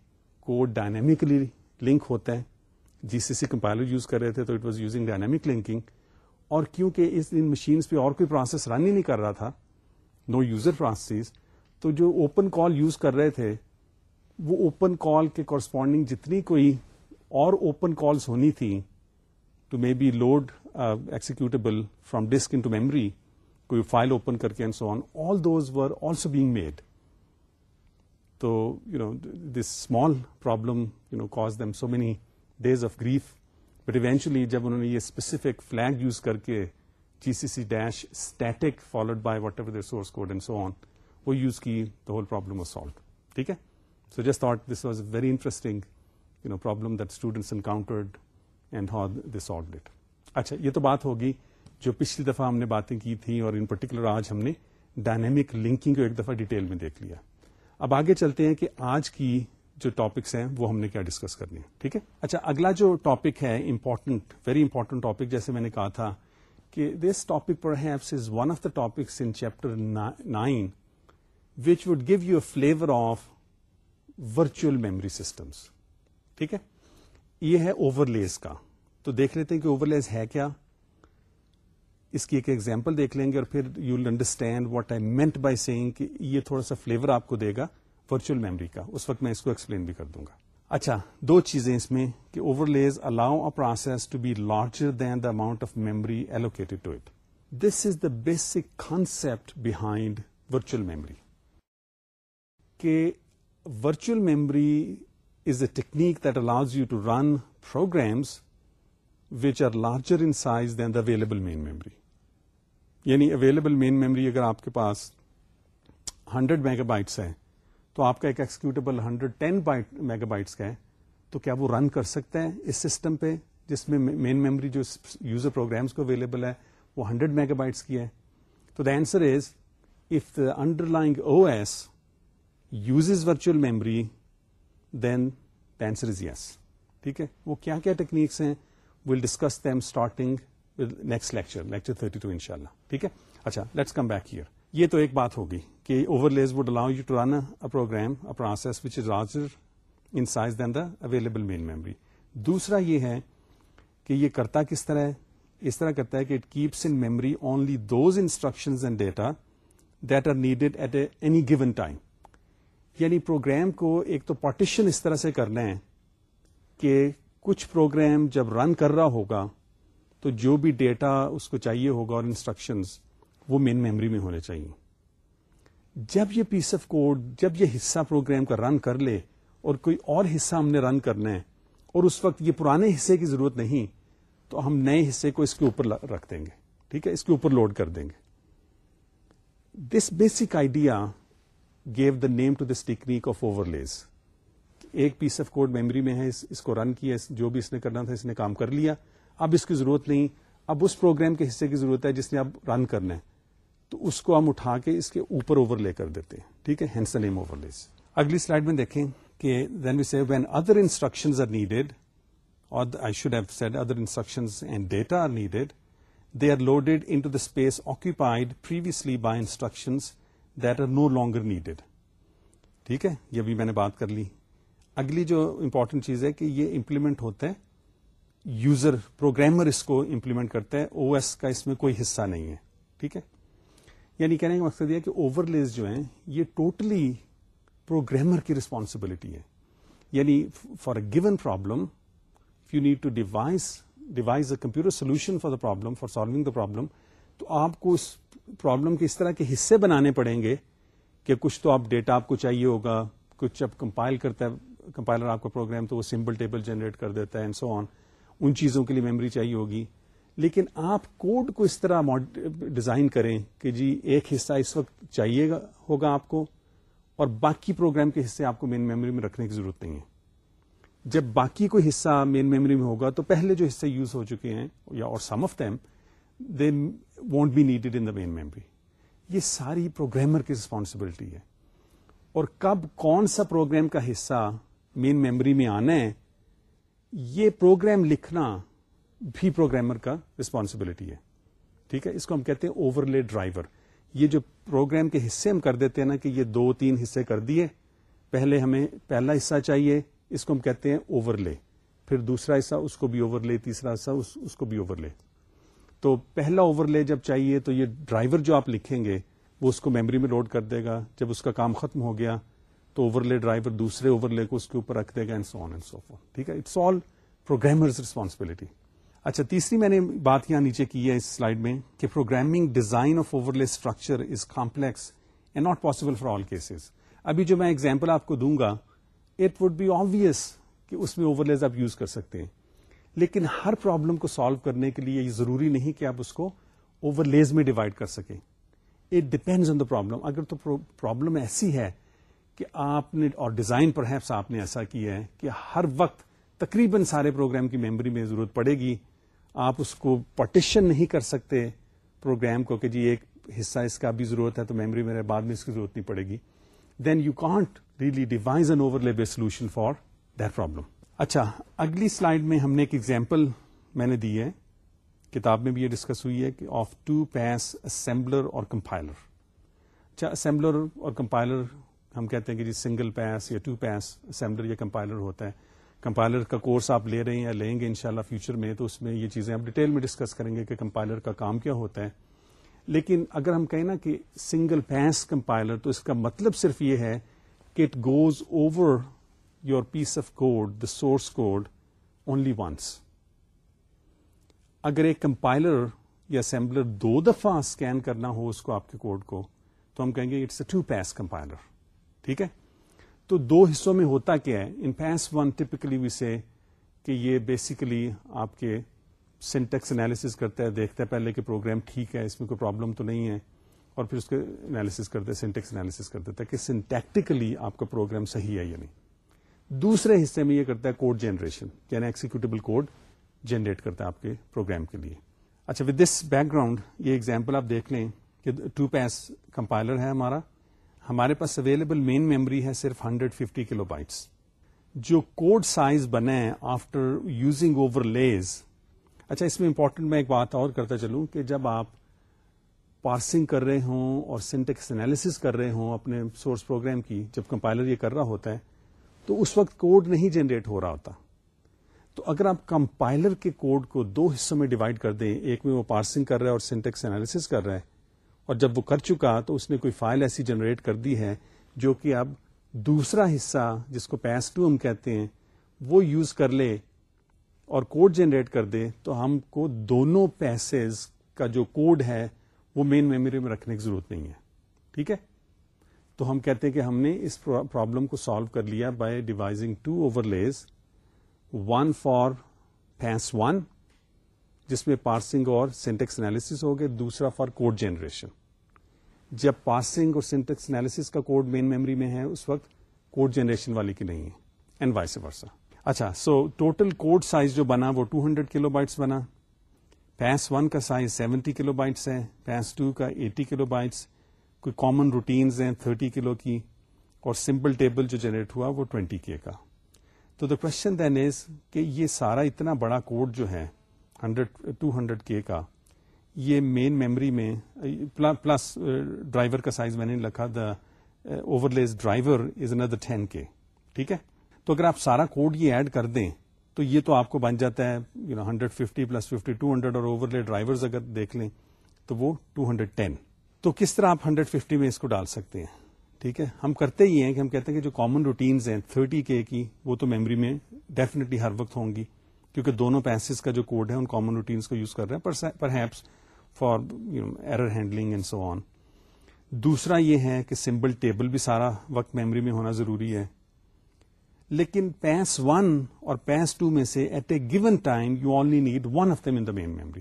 code dynamically link ہوتا ہے جی C C compiler use کر رہے تھے تو it was using dynamic linking اور کیونکہ اس ان مشینس پہ اور کوئی پروسیس رن ہی نہیں کر رہا تھا نو یوزر پروسیس تو جو اوپن کال یوز کر رہے تھے، وہ اوپن کال کے کورسپونڈنگ جتنی کوئی اور اوپن کالس ہونی تھی to maybe load executable from disk into memory کوئی فائل اوپن کر کے سو on all those were also being made تو you know this small problem you know caused them so many days of grief but eventually جب انہوں نے یہ specific flag use کر کے G C C dash static followed by what ever source code and so on وہ use کی the whole problem was solve ٹھیک ہے؟ So just thought this was very interesting you know problem that students encountered and how this solved it اچھا یہ تو بات ہوگی جو پچھلی دفعہ ہم نے باتیں کی تھیں اور ان پرٹیکولر آج ہم نے ڈائنامک لنکنگ کو ایک دفعہ ڈیٹیل میں دیکھ لیا۔ اب آگے چلتے ہیں کہ آج کی جو ٹاپکس ہیں وہ ہم نے کیا ڈسکس کرنی ہے ٹھیک ہے؟ اچھا اگلا جو ٹاپک ہے امپورٹنٹ ویری امپورٹنٹ ٹاپک جیسے میں نے کہا تھا کہ this topic per heaps is one of the topics in chapter nine which would give you a flavour of virtual memory systems ٹھیک ہے؟ یہ ہے اوور لیز کا۔ تو دیکھ لیتے ہیں کہ اوور لیز ہے کیا؟ اس کی ایک ایگزامپل دیکھ لیں گے اور پھر you will understand what I meant by saying کہ یہ تھوڑا سا فلیور آپ کو دے گا ورچوئل میموری کا۔ اس وقت میں اس کو ایکسپلین بھی کر دوں گا۔ اچھا دو چیزیں اس میں کہ overlays allow a process to be larger than the amount of memory allocated to it this is the basic concept behind virtual memory کہ virtual memory is a technique that allows you to run programs which are larger in size than the available main memory یعنی available main memory اگر آپ کے پاس hundred mega bites ہے تو آپ کا ایک executable hundred ten megabytes کا ہے، تو کیا وہ رن کر سکتا ہے اس سسٹم پہ جس میں مین میموری جو یوزر پروگرامس کو اویلیبل ہے، وہ ہنڈریڈ میگا بائٹس کی ہے؟ تو the answer is if the underlying O S use virtual memory then the answer is yes ٹھیک ہے؟ وہ کیا کیا ٹیکنیکس ہیں؟ Will discuss them starting next lecture lecture thirty two ان شاء اللہ ٹھیک ہے؟ اچھا لیٹس کم بیک ہیئر یہ تو ایک بات ہوگی کہ overlays would allow you to run a program a process which is larger in size than the available main memory دوسرا یہ ہے کہ یہ کرتا کس طرح ہے؟ اس طرح کرتا ہے کہ it keeps in memory only those instruction and data that are needed at a any given time یعنی پروگرام کو ایک تو پارٹیشن اس طرح سے کرنا ہے کہ کچھ پروگرام جب رن کر رہا ہوگا تو جو بھی ڈیٹا اس کو چاہیے ہوگا اور انسٹرکشنز وہ مین میموری میں ہونے چاہیے۔ جب یہ پیس آف کوڈ جب یہ حصہ پروگرام کا رن کر لے اور کوئی اور حصہ ہم نے رن کرنا ہے اور اس وقت یہ پرانے حصے کی ضرورت نہیں، تو ہم نئے حصے کو اس کے اوپر رکھ دیں گے، ٹھیک ہے؟ اس کے اوپر لوڈ کر دیں گے۔ This basic idea give the name to this technique of overlays ایک پیس آف کوڈ میموری میں ہے، اس کو رن کیا جو بھی اس نے کرنا تھا، اس نے کام کر لیا۔ اب اس کی ضرورت نہیں، اب اس پروگرام کے حصے کی ضرورت ہے جس نے اب رن کرنا ہے۔ تو اس کو ہم اٹھا کے اس کے اوپر اوور لے کر دیتے ہیں، ٹھیک ہے؟ ہینس نیم اوور لیز اگلی سلائڈ میں دیکھیں کہ then we see when other instructions are needed اور I should have said other instructions and data are needed they are loaded into the space occupied previously by instructions that are no longer needed ٹھیک ہے؟ یہ بھی میں نے بات کر لی۔ اگلی جو امپورٹنٹ چیز ہے کہ یہ امپلیمنٹ ہوتا ہے یوزر پروگرامر اس کو امپلیمنٹ کرتا ہے او ایس کا اس میں کوئی حصہ نہیں ہے۔ ٹھیک ہے؟ یعنی کہنے کا مقصد یہ کہ اوور لیز جو ہیں، یہ ٹوٹلی پروگرامر کی ریسپانسبلٹی ہے۔ یعنی for a given problem you need to devise devise a computer solution for the problem for solving the problem تو آپ کو اس پرابلم کے اس طرح کے حصے بنانے پڑیں گے کہ کچھ تو آپ ڈیٹا آپ کو چاہیے ہوگا، کچھ جب کمپائل کرتا ہے کمپائلر آپ کا پروگرام تو وہ سمپل ٹیبل جنریٹ کر دیتا ہے اینڈ سو آن ان چیزوں کے لیے میموری چاہیے ہوگی۔ لیکن آپ کوڈ کو اس طرح ڈیزائن کریں کہ جی ایک حصہ اس وقت چاہیے گا، ہوگا آپ کو، اور باقی پروگرام کے حصے آپ کو مین میموری میں رکھنے کی ضرورت نہیں ہے۔ جب باقی کوئی حصہ مین میموری میں ہوگا تو پہلے جو حصے یوز ہو چکے ہیں یا اور some of them they won't be needed in the main memory یہ ساری پروگرامر کی ریسپانسبلٹی ہے۔ اور کب کون سا پروگرام کا حصہ مین میموری میں آنا ہے، یہ پروگرام لکھنا بھی پروگرامر کا ریسپانسبلٹی ہے۔ ٹھیک ہے؟ اس کو ہم کہتے ہیں اوور لے ڈرائیور یہ جو پروگرام کے حصے ہم کر دیتے ہیں نا کہ یہ دو تین حصے کر دیے، پہلے ہمیں پہلا حصہ چاہیے، اس کو ہم کہتے ہیں اوور لے پھر دوسرا حصہ، اس کو بھی اوور لے تیسرا حصہ، اس اس کو بھی اوور لے تو پہلا اوور لے جب چاہیے تو یہ ڈرائیور جو آپ لکھیں گے، وہ اس کو میموری میں لوڈ کر دے گا۔ جب اس کا کام ختم ہو گیا تو اوور لے ڈرائیور دوسرے اوور لے کو اس کے اوپر رکھ دے گا and so on and so forth ٹھیک ہے؟ اٹس آل پروگرامرز ریسپانسبلٹی اچھا تیسری میں نے بات یہاں نیچے کی ہے اس سلائڈ میں کہ programming design of overlay structure is complex and not possible for all cases ابھی جو میں ایگزامپل آپ کو دوں گا اٹ وڈ بی آبیس کہ اس میں اوور لیز آپ یوز کر سکتے ہیں۔ لیکن ہر پرابلم کو سالو کرنے کے لیے یہ ضروری نہیں کہ آپ اس کو اوور لیز میں ڈیوائڈ کر سکیں۔ It depends on the problem اگر تو پرابلم ایسی ہے کہ آپ نے اور ڈیزائن پر ہیپس آپ نے ایسا کیا ہے کہ ہر وقت تقریباً سارے پروگرام کی میموری میں ضرورت پڑے گی۔ آپ اس کو پارٹیشن نہیں کر سکتے پروگرام کو کہ جی ایک حصہ اس کا بھی ضرورت ہے تو میموری میرے بعد میں اس کی ضرورت نہیں پڑے گی۔ Then you can't really devise an overlayable solution for that problem اچھا اگلی سلائڈ میں ہم نے ایک ایگزامپل میں نے دی ہے۔ کتاب میں بھی یہ ڈسکس ہوئی ہے کہ آف ٹو پیس اسمبلر اور کمپائلر اچھا اسمبلر اور کمپائلر ہم کہتے ہیں کہ جی سنگل پیس یا ٹو پیس اسمبلر یا کمپائلر ہوتا ہے۔ کمپائلر کا کورس آپ لے رہے ہیں یا لیں گے انشاءاللہ فیوچر میں، تو اس میں یہ چیزیں آپ ڈیٹیل میں ڈسکس کریں گے کہ کمپائلر کا کام کیا ہوتا ہے۔ لیکن اگر ہم کہیں نا کہ سنگل پیس کمپائلر، تو اس کا مطلب صرف یہ ہے کہ it goes over your piece of code the source code only once اگر ایک کمپائلر یا اسمبلر دو دفعہ اسکین کرنا ہو اس کو، آپ کے کوڈ کو، تو ہم کہیں گے it's a two piece compiler. ٹھیک ہے؟ تو دو حصوں میں ہوتا کیا ہے؟ ان پیس ون ٹپکلی وی سے کہ یہ بیسیکلی آپ کے سینٹیکس انالیس کرتا ہے، دیکھتا ہے پہلے کہ پروگرام ٹھیک ہے، اس میں کوئی پرابلم تو نہیں ہے، اور پھر اس کے انالیس کرتے سینٹیکس انالیس کر دیتا ہے کہ سنٹیکٹیکلی آپ کا پروگرام صحیح ہے یا نہیں۔ دوسرے حصے میں یہ کرتا ہے کوڈ جنریشن یعنی ایکسیکیوٹیبل کوڈ جنریٹ کرتا ہے آپ کے پروگرام کے لیے۔ اچھا ود دس بیک گراؤنڈ یہ ایگزامپل آپ دیکھ لیں کہ ٹو پیس کمپائلر ہے ہمارا۔ ہمارے پاس اویلیبل مین میموری ہے صرف ہنڈریڈ ففٹی کلو بائٹس جو کوڈ سائز بنے آفٹر یوزنگ اوور لیز اچھا اس میں امپورٹنٹ میں ایک بات اور کرتا چلوں کہ جب آپ پارسنگ کر رہے ہوں اور سینٹیکس انالیس کر رہے ہوں اپنے سورس پروگرام کی، جب کمپائلر یہ کر رہا ہوتا ہے، تو اس وقت کوڈ نہیں جنریٹ ہو رہا ہوتا۔ تو اگر آپ کمپائلر کے کوڈ کو دو حصوں میں ڈیوائڈ کر دیں، ایک میں وہ پارسنگ کر رہا ہے اور سینٹیکس انالیس کر رہا ہے اور جب وہ کر چکا تو اس نے کوئی فائل ایسی جنریٹ کر دی ہے جو کہ اب دوسرا حصہ جس کو پیس ٹو ہم کہتے ہیں، وہ یوز کر لے اور کوڈ جنریٹ کر دے تو ہم کو دونوں پیسز کا جو کوڈ ہے وہ مین میموری میں رکھنے کی ضرورت نہیں ہے۔ ٹھیک ہے؟ تو ہم کہتے ہیں کہ ہم نے اس پرابلم کو سالو کر لیا by devising two overlays one for pass one جس میں پارسنگ اور سینٹیکس انالیس ہو گئے دوسرا فار کوڈ جنریشن جب پاسنگ اور سینٹیکس انالیس کا کوڈ مین میموری میں ہے، اس وقت کوڈ جنریشن والی کی نہیں ہے اینڈ وائس ورسا اچھا سو ٹوٹل کوڈ سائز جو بنا، وہ ٹو ہنڈریڈ کلو بائٹس بنا۔ پینس ون کا سائز سیونٹی کلو بائٹس ہے پینس ٹو کا ایٹی کلو بائٹس کوئی کامن روٹینز ہیں تھرٹی کلو کی۔ اور سمپل ٹیبل جو جنریٹ ہوا، وہ ٹوینٹی کے کا۔ تو دا کوشچن دین از کہ یہ سارا اتنا بڑا کوڈ جو ہے ہنڈریڈ، ٹو ہنڈریڈ کے کا۔ یہ مین میموری میں پلس ڈرائیور uh, کا سائز میں نے لکھا the overlays driver is اندر ٹین کے ٹھیک ہے؟ تو اگر آپ سارا کوڈ یہ ایڈ کر دیں، تو یہ تو آپ کو بن جاتا ہے you know hundred fifty plus fifty two hundred اور اوور لے ڈرائیور اگر دیکھ لیں، تو وہ ٹو ہنڈریڈ ٹین۔ تو کس طرح آپ ہنڈریڈ ففٹی میں اس کو ڈال سکتے ہیں؟ ٹھیک ہے؟ ہم کرتے ہی ہیں کہ ہم کہتے ہیں کہ جو کامن روٹینز ہیں تھرٹی کے کی، وہ تو میموری میں ڈیفینیٹلی ہر وقت ہوں گی۔ کیونکہ دونوں پیسز کا جو کوڈ ہے، ان کامن روٹینس کو یوز کر رہے ہیں، perhaps for error handling and so on دوسرا یہ ہے کہ سمبل ٹیبل بھی سارا وقت میموری میں ہونا ضروری ہے۔ لیکن پیس ون اور پیس ٹو میں سے at a given time you only need one of them in the main memory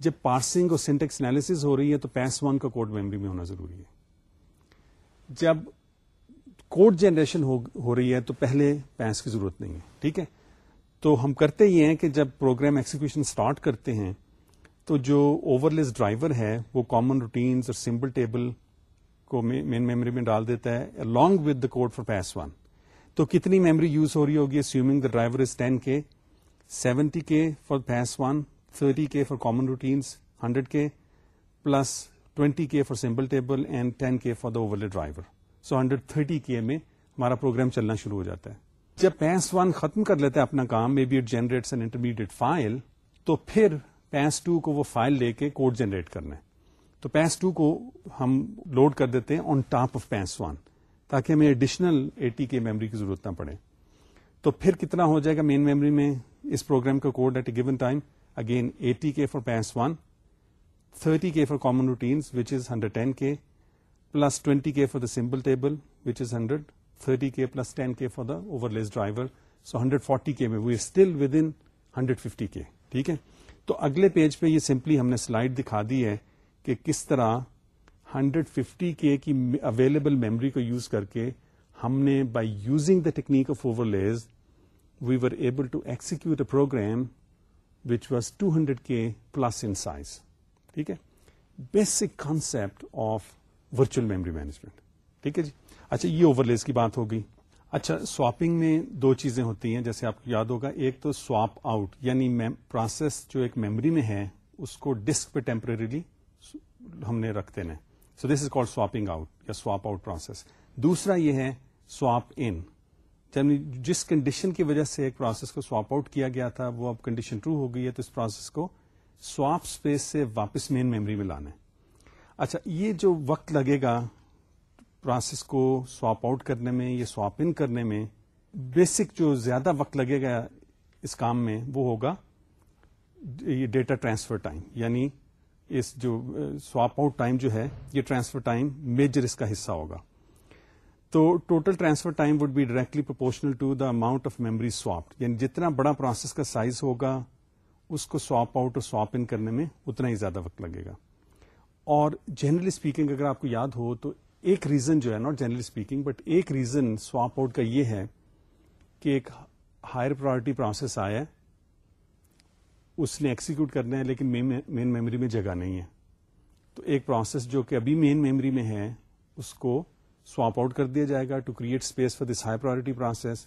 جب پارسنگ اور سینٹیکس اینالس ہو رہی ہے تو پیس ون کا کوڈ میموری میں ہونا ضروری ہے۔ جب کوڈ جنریشن ہو رہی ہے تو پہلے پیس کی ضرورت نہیں ہے، ٹھیک ہے؟ تو ہم کرتے ہی ہیں کہ جب پروگرام ایکسیکیوشن اسٹارٹ کرتے ہیں، تو جو اوور لیس ڈرائیور ہے، وہ کامن روٹینس اور سمپل ٹیبل کو مین میموری میں ڈال دیتا ہے، along with the code for pass one تو کتنی میموری یوز ہو رہی ہوگی؟ Assuming the driver is ten K seventy K for pass one thirty K for common routines hundred K plus twenty K for symbol table and ten K for the overlays driver so hundred thirty K میں ہمارا programme چلنا شروع ہو جاتا ہے۔ جب پینس one ختم کر لیتا ہے اپنا کام maybe it generates an intermediate file تو پھر پینس ٹو کو وہ فائل لے کے کوڈ جنریٹ کرنا ہے۔ تو پینس ٹو کو ہم لوڈ کر دیتے ہیں on top of pass one, تاکہ ہمیں ایڈیشنل ایٹی کے میموری کی ضرورت نہ پڑے۔ تو پھر کتنا ہو جائے گا مین میموری میں اس پروگرام کا code at a given time again eighty K for pass one thirty K for common routines which is hundred ten K plus twenty K for the symbol table which is hundred thirty K plus ten K for the overlays driver so hundred forty K میں we still within hundred fifty K ٹھیک ہے تو اگلے page پہ یہ simply ہم نے slide دکھا دی ہے کہ کس طرح ہنڈریڈ ففٹی کے کی اویلیبل میموری کو یوز کر کے ہم نے by using the technique of overlays we were able to execute a program which was two hundred K plus in size ٹھیک ہے basic concept of virtual memory management ٹھیک ہے جی اچھا یہ اوور لیز کی بات ہوگی اچھا سواپنگ میں دو چیزیں ہوتی ہیں، جیسے آپ کو یاد ہوگا، ایک تو سواپ آؤٹ یعنی پروسیس جو ایک میموری میں ہے، اس کو ڈسک پہ ٹیمپرریلی ہم نے رکھتے ہیں so this is call swapping out یا سواپ آؤٹ پروسیس دوسرا یہ ہے سواپ ان یعنی جس کنڈیشن کی وجہ سے ایک پروسیس کو سواپ آؤٹ کیا گیا تھا، وہ اب کنڈیشن ٹرو ہو گئی ہے، تو اس پروسیس کو سواپ اسپیس سے واپس مین میموری میں لانا ہے۔ اچھا یہ جو وقت لگے گا پروسیس کو سواپ آؤٹ کرنے میں یا سواپ ان کرنے میں بیسک جو زیادہ وقت لگے گا اس کام میں وہ ہوگا یہ ڈیٹا ٹرانسفر ٹائم یعنی اس جو سواپ آؤٹ ٹائم جو ہے یہ ٹرانسفر ٹائم میجر اس کا حصہ ہوگا. تو total transfer time would be directly proportional to the amount of memory swap یعنی جتنا بڑا پروسیس کا سائز ہوگا اس کو سواپ آؤٹ اور سواپ ان کرنے میں اتنا ہی زیادہ وقت لگے گا. اور جنرلی اسپیکنگ اگر آپ کو یاد ہو تو ایک ریزن جو ہے ناٹ جنرلی اسپیکنگ بٹ ایک ریزن سواپ آؤٹ کا یہ ہے کہ ایک ہائر پرائرٹی پروسیس آیا اس نے ایکسیکیوٹ کرنا ہے، لیکن مین میموری میں جگہ نہیں ہے۔ تو ایک پروسیس جو کہ ابھی مین میموری میں ہے، اس کو سواپ آؤٹ کر دیا جائے گا to create space for this high priority process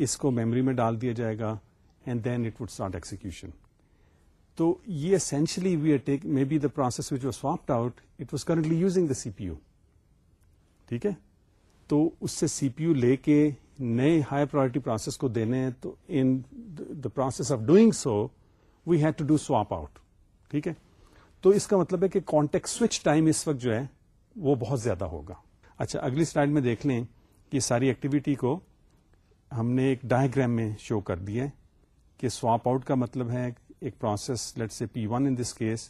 اس کو میموری میں ڈال دیا جائے گا and then it would start execution تو یہ essentially we take maybe the process which was swapped out it was currently using the C P U ٹھیک ہے؟ تو اس سے سی پی یو لے کے نئے ہائی پرائرٹی پروسیس کو دینے ہیں، تو in the process of doing so, we had to do swap out, ٹھیک ہے؟ تو اس کا مطلب ہے کہ کانٹیکٹ سوئچ ٹائم اس وقت جو ہے، وہ بہت زیادہ ہوگا۔ اچھا اگلی سلائڈ میں دیکھ لیں کہ ساری ایکٹیویٹی کو ہم نے ایک ڈائگرام میں شو کر دیا کہ سواپ آؤٹ کا مطلب ہے ایک پروسیس لیٹ سے پی ون ان دس کیس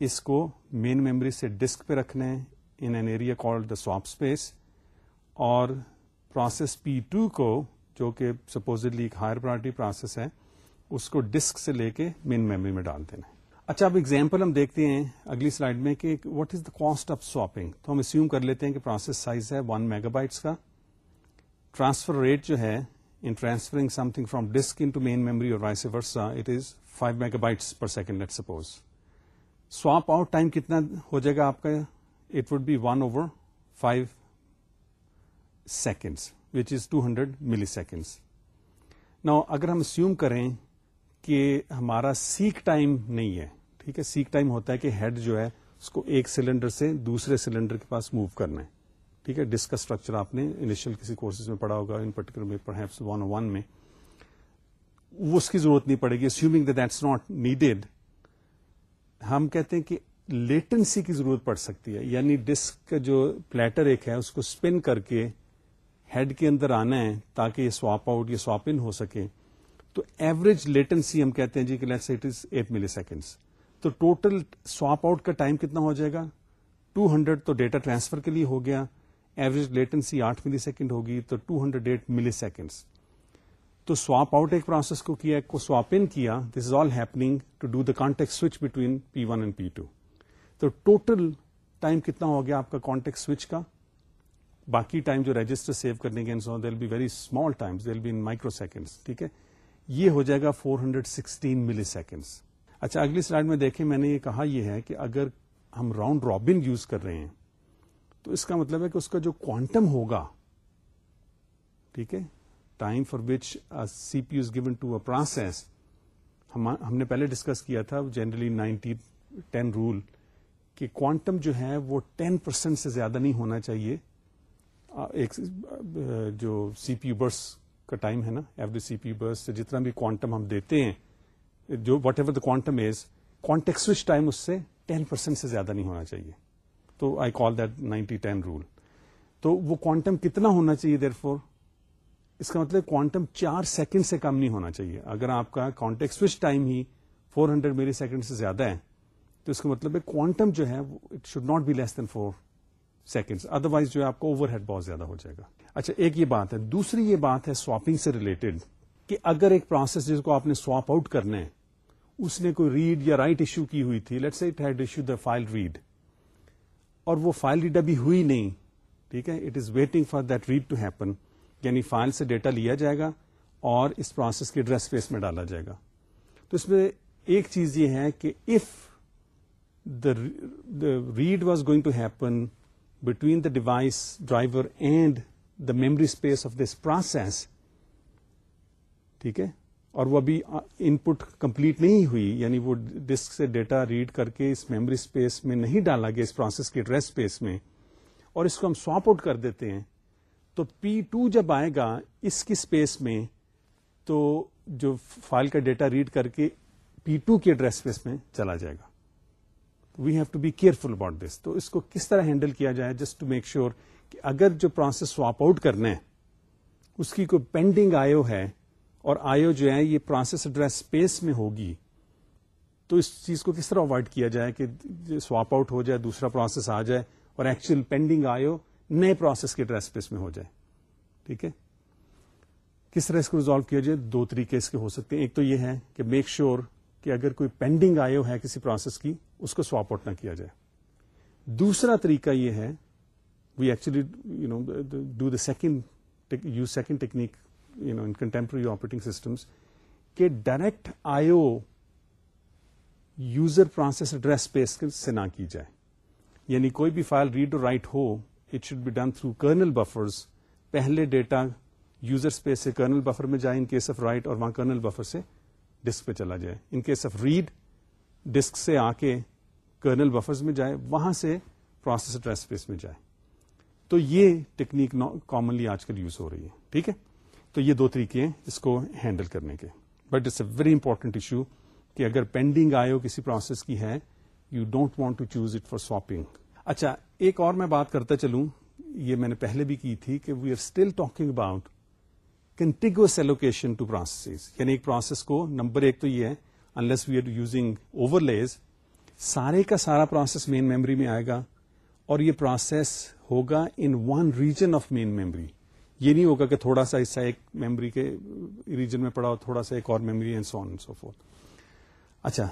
اس کو مین میموری سے ڈسک پہ رکھنا ہے in an area call the swap space اور پروسیس پی ٹو کو، جو کہ سپوزلی ایک ہائر پرائرٹی پروسیس ہے، اس کو ڈسک سے لے کے مین میموری میں ڈال دینا اچھا اب ایگزامپل ہم دیکھتے ہیں اگلی سلائڈ میں کہ what is the cost of swapping تو ہم اسیوم کر لیتے ہیں کہ پروسیس سائز ہے ون میگا بائٹس کا۔ ٹرانسفر ریٹ جو ہے in transferring something from disk into main memory اور vice versa it is five megabytes per second let suppose swap out time کتنا ہو جائے گا آپ کا؟ It would be one over five seconds which is two hundred milliseconds نا اگر ہم اسیوم کریں کہ ہمارا سیک ٹائم نہیں ہے، ٹھیک ہے سیک ٹائم ہوتا ہے کہ ہیڈ جو ہے، اس کو ایک سلنڈر سے دوسرے سلنڈر کے پاس موو کرنا ہے۔ ٹھیک ہے ڈسک کا اسٹرکچر آپ نے انیشل کسی کورسز میں پڑھا ہوگا ان پرٹیکولر میں پرہیپس ون ون میں۔ وہ اس کی ضرورت نہیں پڑے گی اسیومنگ دیٹس ناٹ نیڈیڈ ہم کہتے ہیں کہ لیٹنسی کی ضرورت پڑ سکتی ہے۔ یعنی ڈسک کا جو پلیٹر ایک ہے، اس کو اسپن کر کے ہیڈ کے اندر آنا ہے تاکہ یہ سواپ آؤٹ یا سواپ ان ہو سکے۔ تو ایوریج لیٹنسی ہم کہتے ہیں جی کہ it is eight milliseconds تو ٹوٹل سواپ آؤٹ کا ٹائم کتنا ہو جائے گا؟ ٹو ہنڈریڈ تو ڈیٹا ٹرانسفر کے لیے ہو گیا۔ ایوریج لیٹنسی آٹھ ملی سیکنڈ ہوگی، تو two hundred eight milliseconds تو سواپ آؤٹ ایک پروسیس کو کیا ایک کو سواپ ان کیا۔ This is all happening to do the context switch between P one and P two تو ٹوٹل ٹائم کتنا ہو گیا آپ کا کانٹیکٹ سوئچ کا؟ باقی ٹائم جو رجسٹر سیو کرنے کے will be very small time will be in microseconds ٹھیک ہے؟ یہ ہو جائے گا four hundred sixteen milliseconds اچھا اگلی سلائڈ میں دیکھیں، میں نے یہ کہا یہ ہے کہ اگر ہم راؤنڈ رابن یوز کر رہے ہیں، تو اس کا مطلب ہے کہ اس کا جو کوانٹم ہوگا، ٹھیک ہے؟ Time for which C P U given to a process ہم نے پہلے ڈسکس کیا تھا جنرلی نائنٹی ٹین رول کہ کوانٹم جو ہے وہ ٹین پرسینٹ سے زیادہ نہیں ہونا چاہیے۔ ایک جو سی پی یو برس کا ٹائم ہے نا ایوری سی پی برس سے جتنا بھی کوانٹم ہم دیتے ہیں، جو whatever the quantum is, context time اس سے ٹین پرسینٹ سے زیادہ نہیں ہونا چاہیے۔ تو I call that ninety ten rule. تو وہ کوانٹم کتنا ہونا چاہیے دیر فور اس کا مطلب کوانٹم چار سیکنڈ سے کم نہیں ہونا چاہیے۔ اگر آپ کا کانٹیکٹ سوئچ ٹائم ہی فور ہنڈریڈ ملی سیکنڈ سے زیادہ ہے تو اس کا مطلب ہے کوانٹم جو ہے it should not be less than four second otherwise جو ہے آپ کو اوور ہیڈ بہت زیادہ ہو جائے گا۔ اچھا ایک یہ بات ہے۔ دوسری یہ بات ہے سواپنگ سے ریلیٹڈ کہ اگر ایک پروسیس جس کو آپ نے سواپ آؤٹ کرنا ہے، اس نے کوئی ریڈ یا رائٹ ایشو کی ہوئی تھی let it had issue the file read اور وہ فائل ریڈ ابھی ہوئی نہیں، ٹھیک ہے؟ It is waiting for that read to happen یعنی فائل سے ڈیٹا لیا جائے گا اور اس پروسیس کے ڈریس فیس میں ڈالا جائے گا۔ تو اس میں ایک چیز یہ ہے کہ if the read was going to happen between the device driver and the memory space of this process ٹھیک ہے، اور وہ ابھی ان پٹ کمپلیٹ نہیں ہوئی یعنی وہ ڈسک سے ڈیٹا ریڈ کر کے اس میموری اسپیس میں نہیں ڈالا گیا، اس پروسیس کے ڈریس اسپیس میں، اور اس کو ہم سواپ آؤٹ کر دیتے ہیں، تو پی ٹو جب آئے گا اس کی اسپیس میں، تو جو فائل کا ڈیٹا ریڈ کر کے پی ٹو کے ایڈریس اسپیس میں چلا جائے گا۔ We have to be careful about this تو اس کو کس طرح ہینڈل کیا جائے جسٹ ٹو میک شیور کہ اگر جو پروسیس سواپ آؤٹ کرنا ہے، اس کی کوئی پینڈنگ آئیو ہے اور آئیو جو ہے یہ پروسیس ایڈریس اسپیس میں ہوگی، تو اس چیز کو کس طرح اوائڈ کیا جائے کہ سواپ آؤٹ ہو جائے، دوسرا پروسیس آ جائے اور ایکچوئل پینڈنگ آئیو نئے پروسیس کے ایڈریس اسپیس میں ہو جائے. ٹھیک ہے؟ کس طرح اس کو ریزالو کیا جائے؟ دو طریقے اس کے ہو سکتے ہیں. ایک تو یہ ہے کہ میک شیور کہ اگر کوئی پینڈنگ آئیو ہے کسی پروسیس کی، اس کو سواپ آؤٹ نہ کیا جائے۔ دوسرا طریقہ یہ ہے we actually you know do the second use second technique you know in contemporary operating systems کہ direct IO user process address space سے نہ کی جائے۔ یعنی کوئی بھی فائل ریڈ اور write who it should be done through kernel buffers پہلے ڈیٹا یوزر اسپیس سے کرنل بفر میں جائے ان کیس آف رائٹ اور وہاں کرنل بفر سے ڈسک پہ چلا جائے۔ In case of read disk سے آ کے کرنل بفرز میں جائے، وہاں سے پروسیس ایڈریس اسپیس میں جائے۔ تو یہ ٹیکنیک کامنلی آج کل یوز ہو رہی ہے۔ ٹھیک ہے؟ تو یہ دو طریقے ہیں اس کو ہینڈل کرنے کے۔ But it's a very important issue کہ اگر پینڈنگ آئے ہو کسی پروسیس کی ہے you don't want to choose it for swapping اچھا ایک اور میں بات کرتا چلوں، یہ میں نے پہلے بھی کی تھی کہ we are still talking about contiguous allocation to process یعنی ایک پروسیس کو نمبر ایک تو یہ ہے unless we are using overlays سارے کا سارا پروسیس مین میموری میں آئے گا اور یہ پروسیس ہوگا in one region of main memory یہ نہیں ہوگا کہ تھوڑا سا حصہ ایک میموری کے ریجن میں پڑا ہو، تھوڑا سا ایک اور memory and so so forth اچھا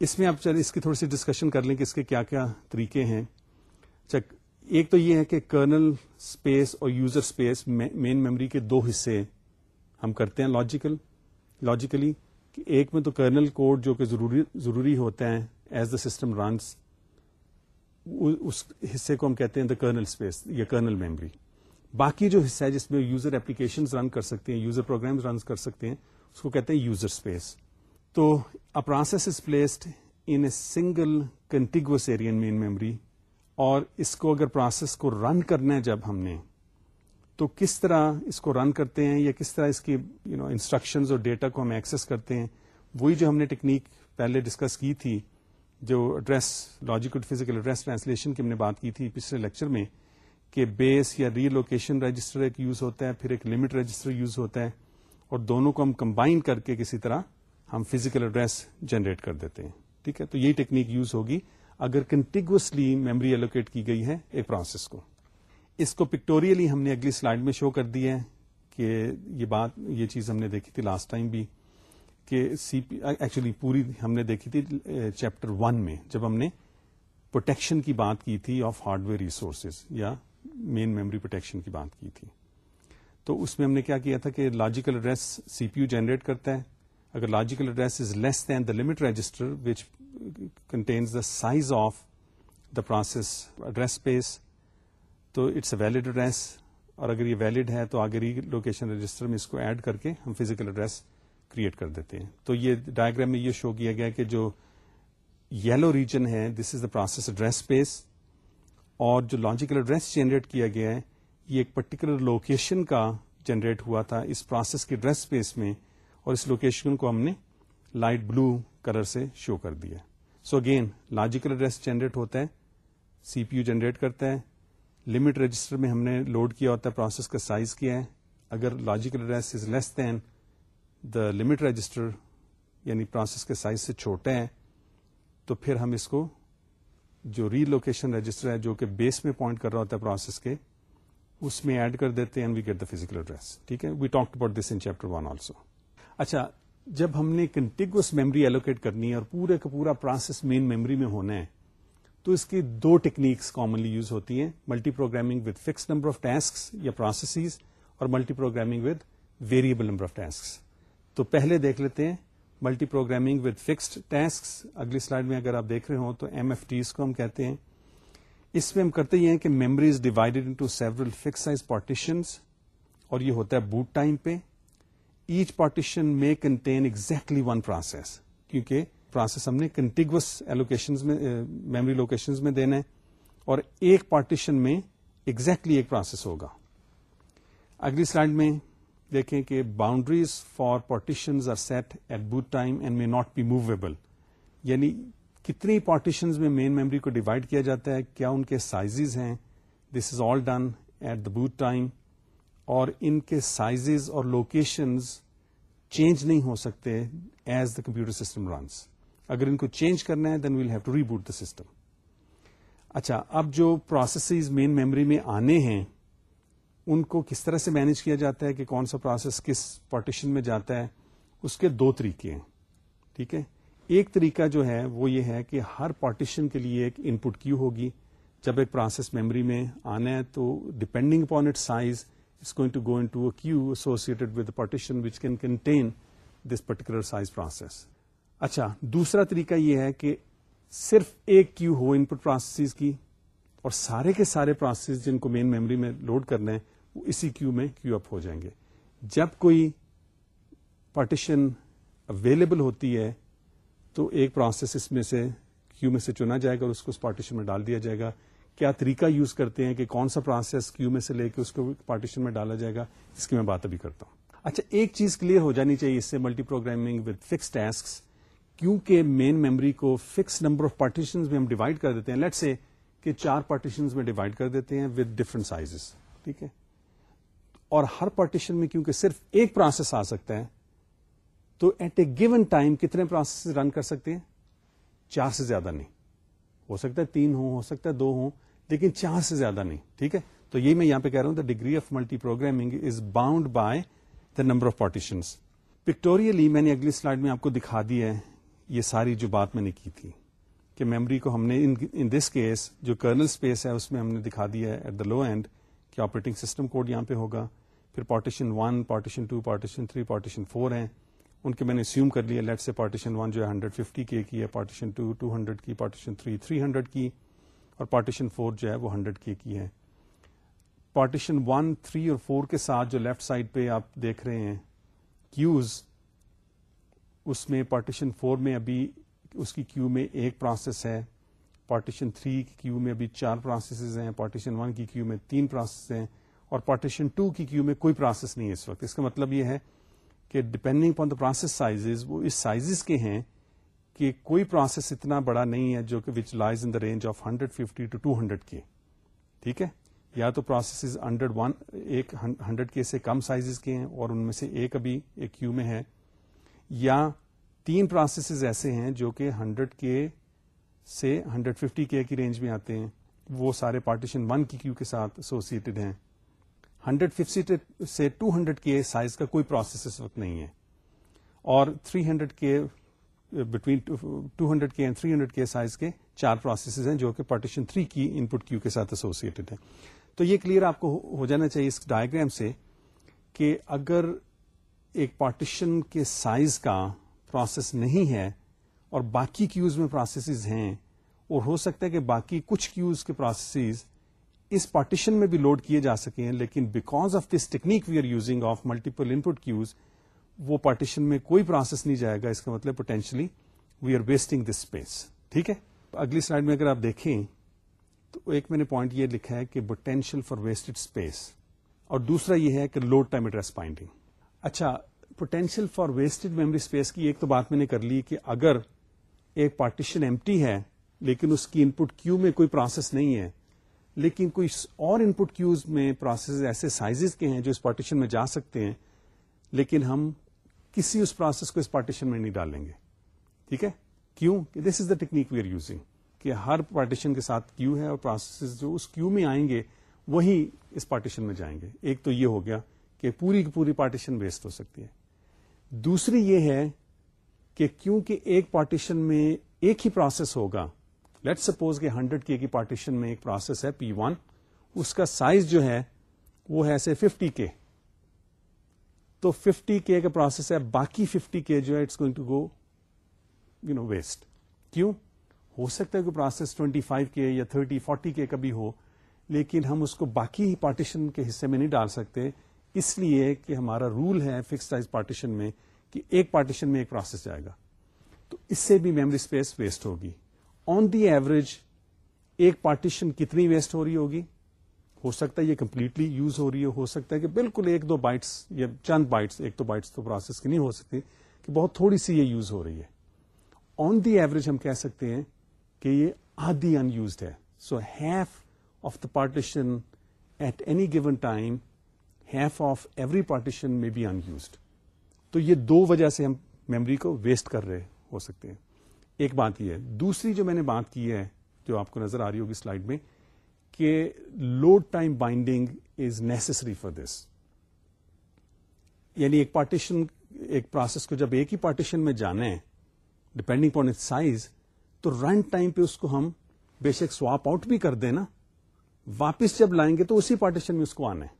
اس میں آپ اس کی تھوڑی سی ڈسکشن کر لیں کہ اس کے کیا کیا طریقے ہیں۔ اچھا ایک تو یہ ہے کہ کرنل اسپیس اور یوزر اسپیس مین میموری کے دو حصے ہم کرتے ہیں لاجیکل لاجیکلی کہ ایک میں تو کرنل کوڈ جو کہ ضروری ضروری ہوتا ہے ایز دا سسٹم رنس اس حصے کو ہم کہتے ہیں دا کرنل اسپیس یا کرنل میموری باقی جو حصہ ہے جس میں یوزر اپلیکیشن رن کر سکتے ہیں یوزر پروگرام رن کر سکتے ہیں، اس کو کہتے ہیں یوزر اسپیس تو a process is placed in a single contiguous area main memory اور اس کو اگر پروسیس کو رن کرنا ہے جب ہم نے تو کس طرح اس کو رن کرتے ہیں یا کس طرح اس کی یو نو انسٹرکشنز اور ڈیٹا کو ہم ایکسس کرتے ہیں، وہی جو ہم نے ٹیکنیک پہلے ڈسکس کی تھی، جو address logical physical address translation کی ہم نے بات کی تھی پچھلے لیکچر میں، کہ بیس یا ری لوکیشن رجسٹر ایک یوز ہوتا ہے، پھر ایک لمٹ رجسٹر یوز ہوتا ہے، اور دونوں کو ہم کمبائن کر کے کسی طرح ہم فزیکل ایڈریس جنریٹ کر دیتے ہیں۔ ٹھیک ہے؟ تو یہی ٹیکنیک یوز ہوگی۔ اگر کنٹینگوسلی میموری ایلوکیٹ کی گئی ہے، ایک پروسیس کو۔ اس کو پکٹوریلی ہم نے اگلی سلائڈ میں شو کر دی ہے کہ یہ بات، یہ چیز ہم نے دیکھی تھی لاسٹ ٹائم بھی کہ سی پی ایکچولی پوری ہم نے دیکھی تھی چیپٹر ون میں جب ہم نے پروٹیکشن کی بات کی تھی آف ہارڈ ویئر ریسورسز یا مین میموری پروٹیکشن کی بات کی تھی۔ تو اس میں ہم نے کیا کیا تھا کہ logical address C P U generate کرتا ہے۔ اگر logical address is less than the limit register which contains the size of the process address space تو اٹس اے ویلڈ ایڈریس اور اگر یہ ویلڈ ہے تو آگے ری لوکیشن رجسٹر میں اس کو ایڈ کر کے ہم فزیکل ایڈریس کریٹ کر دیتے ہیں۔ تو یہ ڈائگرام میں یہ شو کیا گیا کہ جو یلو ریجن ہے this is the process address space اور جو لاجیکل ایڈریس جنریٹ کیا گیا ہے، یہ ایک پرٹیکولر لوکیشن کا جنریٹ ہوا تھا اس پروسیس کے ایڈریس اسپیس میں، اور اس لوکیشن کو ہم نے لائٹ بلو کلر سے شو کر دیا۔ So again logical address generate ہوتا ہے سی پی یو جنریٹ کرتا ہے لمٹ رجسٹر میں ہم نے لوڈ کیا ہوتا ہے پروسیس کا سائز کیا ہے. اگر logical address is less than the limit register یعنی پروسیس کے سائز سے چھوٹا ہے تو پھر ہم اس کو جو ری لوکیشن رجسٹر ہے، جو کہ بیس میں پوائنٹ کر رہا ہوتا ہے پروسیس کے، اس میں ایڈ کر دیتے ہیں we get the physical address ٹھیک ہے؟ We talk about this in chapter one also اچھا جب ہم نے کنٹینگوس میموری ایلوکیٹ کرنی ہے اور پورے کا پورا پروسیس مین میموری میں ہونا ہے تو اس کی دو ٹیکنیکس کامنلی یوز ہوتی ہیں multiprogramming with fix number of task یا پروسیسز اور multiprogramming with variable number of task تو پہلے دیکھ لیتے ہیں multiprogramming with fixed task اگلی سلائڈ میں اگر آپ دیکھ رہے ہوں تو ایم ایف ٹیز کو ہم کہتے ہیں۔ اس میں ہم کرتے یہ ہیں کہ memory is divided into several fix size partitions اور یہ ہوتا ہے بوٹ ٹائم پہ۔ ایچ پارٹیشن میں کنٹین ایگزیکٹلی ون پروسیس کیونکہ پروسیس ہم نے کنٹینگوس ایلوکیشن میں میموری لوکیشن میں دینا ہے اور ایک پارٹیشن میں ایگزیکٹلی ایک پروسیس ہوگا۔ اگلی سلائڈ میں دیکھیں کہ boundaries for partitions are set at boot time and may not be movable یعنی کتنی پارٹیشنز میں مین میموری کو ڈیوائڈ کیا جاتا ہے، کیا ان کے سائزز ہیں۔ This is all done at the boot time اور ان کے سائزز اور لوکیشنز چینج نہیں ہو سکتے as the computer system runs اگر ان کو چینج کرنا ہے then we'll have to reboot the system اچھا اب جو پروسیسز مین میموری میں آنے ہیں، ان کو کس طرح سے مینج کیا جاتا ہے کہ کون سا پروسیس کس پارٹیشن میں جاتا ہے، اس کے دو طریقے ہیں، ٹھیک ہے؟ ایک طریقہ جو ہے، وہ یہ ہے کہ ہر پارٹیشن کے لیے ایک ان پٹ کیو ہوگی۔ جب ایک پروسیس میموری میں آنا ہے تو depending upon it size is going to go into a queue associated with partition which can contain this particular size process اچھا دوسرا طریقہ یہ ہے کہ صرف ایک کیو ہو ان پٹ پروسیس کی اور سارے کے سارے پروسیس جن کو مین میموری میں لوڈ کرنا ہے، وہ اسی کیو میں کیو اپ ہو جائیں گے۔ جب کوئی پارٹیشن اویلیبل ہوتی ہے، تو ایک پروسیس اس میں سے کیو میں سے چنا جائے گا اور اس کو اس پارٹیشن میں ڈال دیا جائے گا۔ کیا طریقہ یوز کرتے ہیں کہ کون سا پروسیس کیو میں سے لے کے اس کو پارٹیشن میں ڈالا جائے گا؟ اس کی میں بات ابھی کرتا ہوں۔ اچھا ایک چیز کلیئر ہو جانی چاہیے اس سے multiprogramming with fix task کیونکہ مین میموری کو فکس نمبر آف پارٹیشن میں ہم ڈیوائڈ کر دیتے ہیں. لیٹ سے کہ چار پارٹیشن میں ڈیوائڈ کر دیتے ہیں وتھ ڈفرنٹ سائز ٹھیک ہے؟ اور ہر پارٹیشن میں کیونکہ صرف ایک پروسیس آ سکتا ہے، تو ایٹ اے گیون ٹائم کتنے پروسیس رن کر سکتے ہیں؟ چار سے زیادہ نہیں. ہو سکتا ہے تین ہوں، ہو سکتا ہے دو ہوں، لیکن چار سے زیادہ نہیں. ٹھیک ہے؟ تو یہ میں یہاں پہ کہہ رہا ہوں the degree of multiprogramming is bound by the number of partition pictorially میں نے اگلی سلائڈ میں آپ کو دکھا دی ہے یہ ساری جو بات میں نے کی تھی کہ میموری کو ہم نے ان دس کیس جو کرنل اسپیس ہے اس میں ہم نے دکھا دیا ہے ایٹ دا لو اینڈ کہ آپریٹنگ سسٹم کوڈ یہاں پہ ہوگا۔ پھر partition one partition two partition three partition four ہیں۔ ان کے میں نے سیوم کر لیا لیٹ سے پارٹیشن ون جو ہے ہنڈریڈ ففٹی کے کی ہے پارٹیشن ٹو ٹو ہنڈریڈ کی پارٹیشن تھری تھری ہنڈریڈ کی اور پارٹیشن فور جو ہے وہ ہنڈریڈ کے کی ہے پارٹیشن ون تھری اور فور کے ساتھ جو لیفٹ سائڈ پہ آپ دیکھ رہے ہیں کیوز اس میں پارٹیشن فور میں ابھی اس کی کیو میں ایک پروسیس ہے۔ پارٹیشن تھری کی کیو میں ابھی چار پروسیسز ہیں۔ پارٹیشن ون کی کیو میں تین پروسیس ہیں۔ اور پارٹیشن ٹو کی کیو میں کوئی پروسیس نہیں ہے اس وقت۔ اس کا مطلب یہ ہے کہ depending upon the process size وہ اس سائزز کے ہیں کہ کوئی پروسیس اتنا بڑا نہیں ہے جو کہ which lies in the range of hundred fifty to two hundred K. ٹھیک ہے؟ یا تو پروسیس ہنڈریڈ ون ایک ہنڈریڈ کے سے کم سائزز کے ہیں اور ان میں سے ایک ابھی ایک کیو میں ہے۔ یا تین پروسیسز ایسے ہیں جو کہ ہنڈریڈ کے سے ہنڈریڈ ففٹی کے کی رینج میں آتے ہیں۔ وہ سارے پارٹیشن ون کی کیو کے ساتھ ایسوسیٹڈ ہیں۔ ہنڈریڈ ففٹی سے ٹو ہنڈریڈ کے سائز کا کوئی پروسیس اس وقت نہیں ہے۔ اور three hundred K between two hundred K three hundred K size کے چار پروسیسز ہیں جو کہ پارٹیشن تھری کی ان پٹ کیو کے ساتھ ایسوسیٹڈ ہیں۔ تو یہ کلیئر آپ کو ہو جانا چاہیے اس ڈائگرام سے کہ اگر ایک پارٹیشن کے سائز کا پروسیس نہیں ہے اور باقی کیوز میں پروسیسز ہیں، اور ہو سکتا ہے کہ باقی کچھ کیوز کے پروسیسز اس پارٹیشن میں بھی لوڈ کیے جا سکے لیکن because of this technique we are using of multiple input queues وہ پارٹیشن میں کوئی پروسیس نہیں جائے گا، اس کا مطلب potentially we are wasting this space ٹھیک ہے؟ اگلی سلائڈ میں اگر آپ دیکھیں، تو ایک میں نے پوائنٹ یہ لکھا ہے کہ پوٹینشیل فار ویسٹڈ اسپیس اور دوسرا یہ ہے کہ لوڈ ٹائم ایڈریس پوائنٹنگ اچھا potential for wasted memory space کی ایک تو بات میں نے کر لی کہ اگر ایک پارٹیشن ایم ہے، لیکن اس کی ان پٹ کیو میں کوئی پروسیس نہیں ہے، لیکن کوئی اور ان پٹ کیوز میں پروسیس ایسے سائزز کے ہیں جو اس پارٹیشن میں جا سکتے ہیں، لیکن ہم کسی اس پروسیس کو اس پارٹیشن میں نہیں ڈالیں گے۔ ٹھیک ہے؟ کیوں؟ This is the technique we are using کہ ہر پارٹیشن کے ساتھ کیو ہے اور پروسیس جو اس کیو میں آئیں گے، وہی اس پارٹیشن میں جائیں گے۔ ایک تو یہ ہو گیا۔ کہ پوری کی پوری پارٹیشن ویسٹ ہو سکتی ہے۔ دوسری یہ ہے کہ کیونکہ ایک پارٹیشن میں ایک ہی پروسیس ہوگا لیٹ سپوز کہ ہنڈریڈ کے کی پارٹیشن میں ایک پروسیس ہے پی ون اس کا سائز جو ہے، وہ ہے ایسے ففٹی کے تو ففٹی کے کا پروسیس ہے، باقی ففٹی کے جو ہے it's going to go you know waste کیوں؟ ہو سکتا ہے کہ پروسیس ٹوینٹی فائیو کے یا تھرٹی فورٹی کے کبھی ہو، لیکن ہم اس کو باقی پارٹیشن کے حصے میں نہیں ڈال سکتے۔ اس لیے کہ ہمارا رول ہے فکس سائز پارٹیشن میں کہ ایک پارٹیشن میں ایک پروسیس جائے گا۔ تو اس سے بھی میموری اسپیس ویسٹ ہوگی۔ آن دی ایوریج ایک پارٹیشن کتنی ویسٹ ہو رہی ہوگی؟ ہو سکتا ہے یہ کمپلیٹلی یوز ہو رہی ہے ہو سکتا ہے کہ بالکل ایک دو بائٹس یا چند بائٹس ایک دو بائٹس تو پروسیس کی نہیں ہو سکتی، کہ بہت تھوڑی سی یہ یوز ہو رہی ہے۔ آن دی ایوریج ہم کہہ سکتے ہیں کہ یہ آدھی ان یوزڈ ہے۔ So half of the partition at any given time half of every partition میں بی ان یوزڈ تو یہ دو وجہ سے ہم میموری کو ویسٹ کر رہے ہو سکتے ہیں۔ ایک بات یہ ہے۔ دوسری جو میں نے بات کی ہے، جو آپ کو نظر آ رہی ہوگی سلائڈ میں، کہ load time binding is necessary for this یعنی ایک پارٹیشن ایک پروسیس کو جب ایک ہی پارٹیشن میں جانا ہے ڈپینڈنگ پون اٹ سائز تو رن ٹائم پہ اس کو ہم بے شک سواپ آؤٹ بھی کر دیں نا۔ واپس جب لائیں گے تو اسی پارٹیشن میں اس کو آنا ہے۔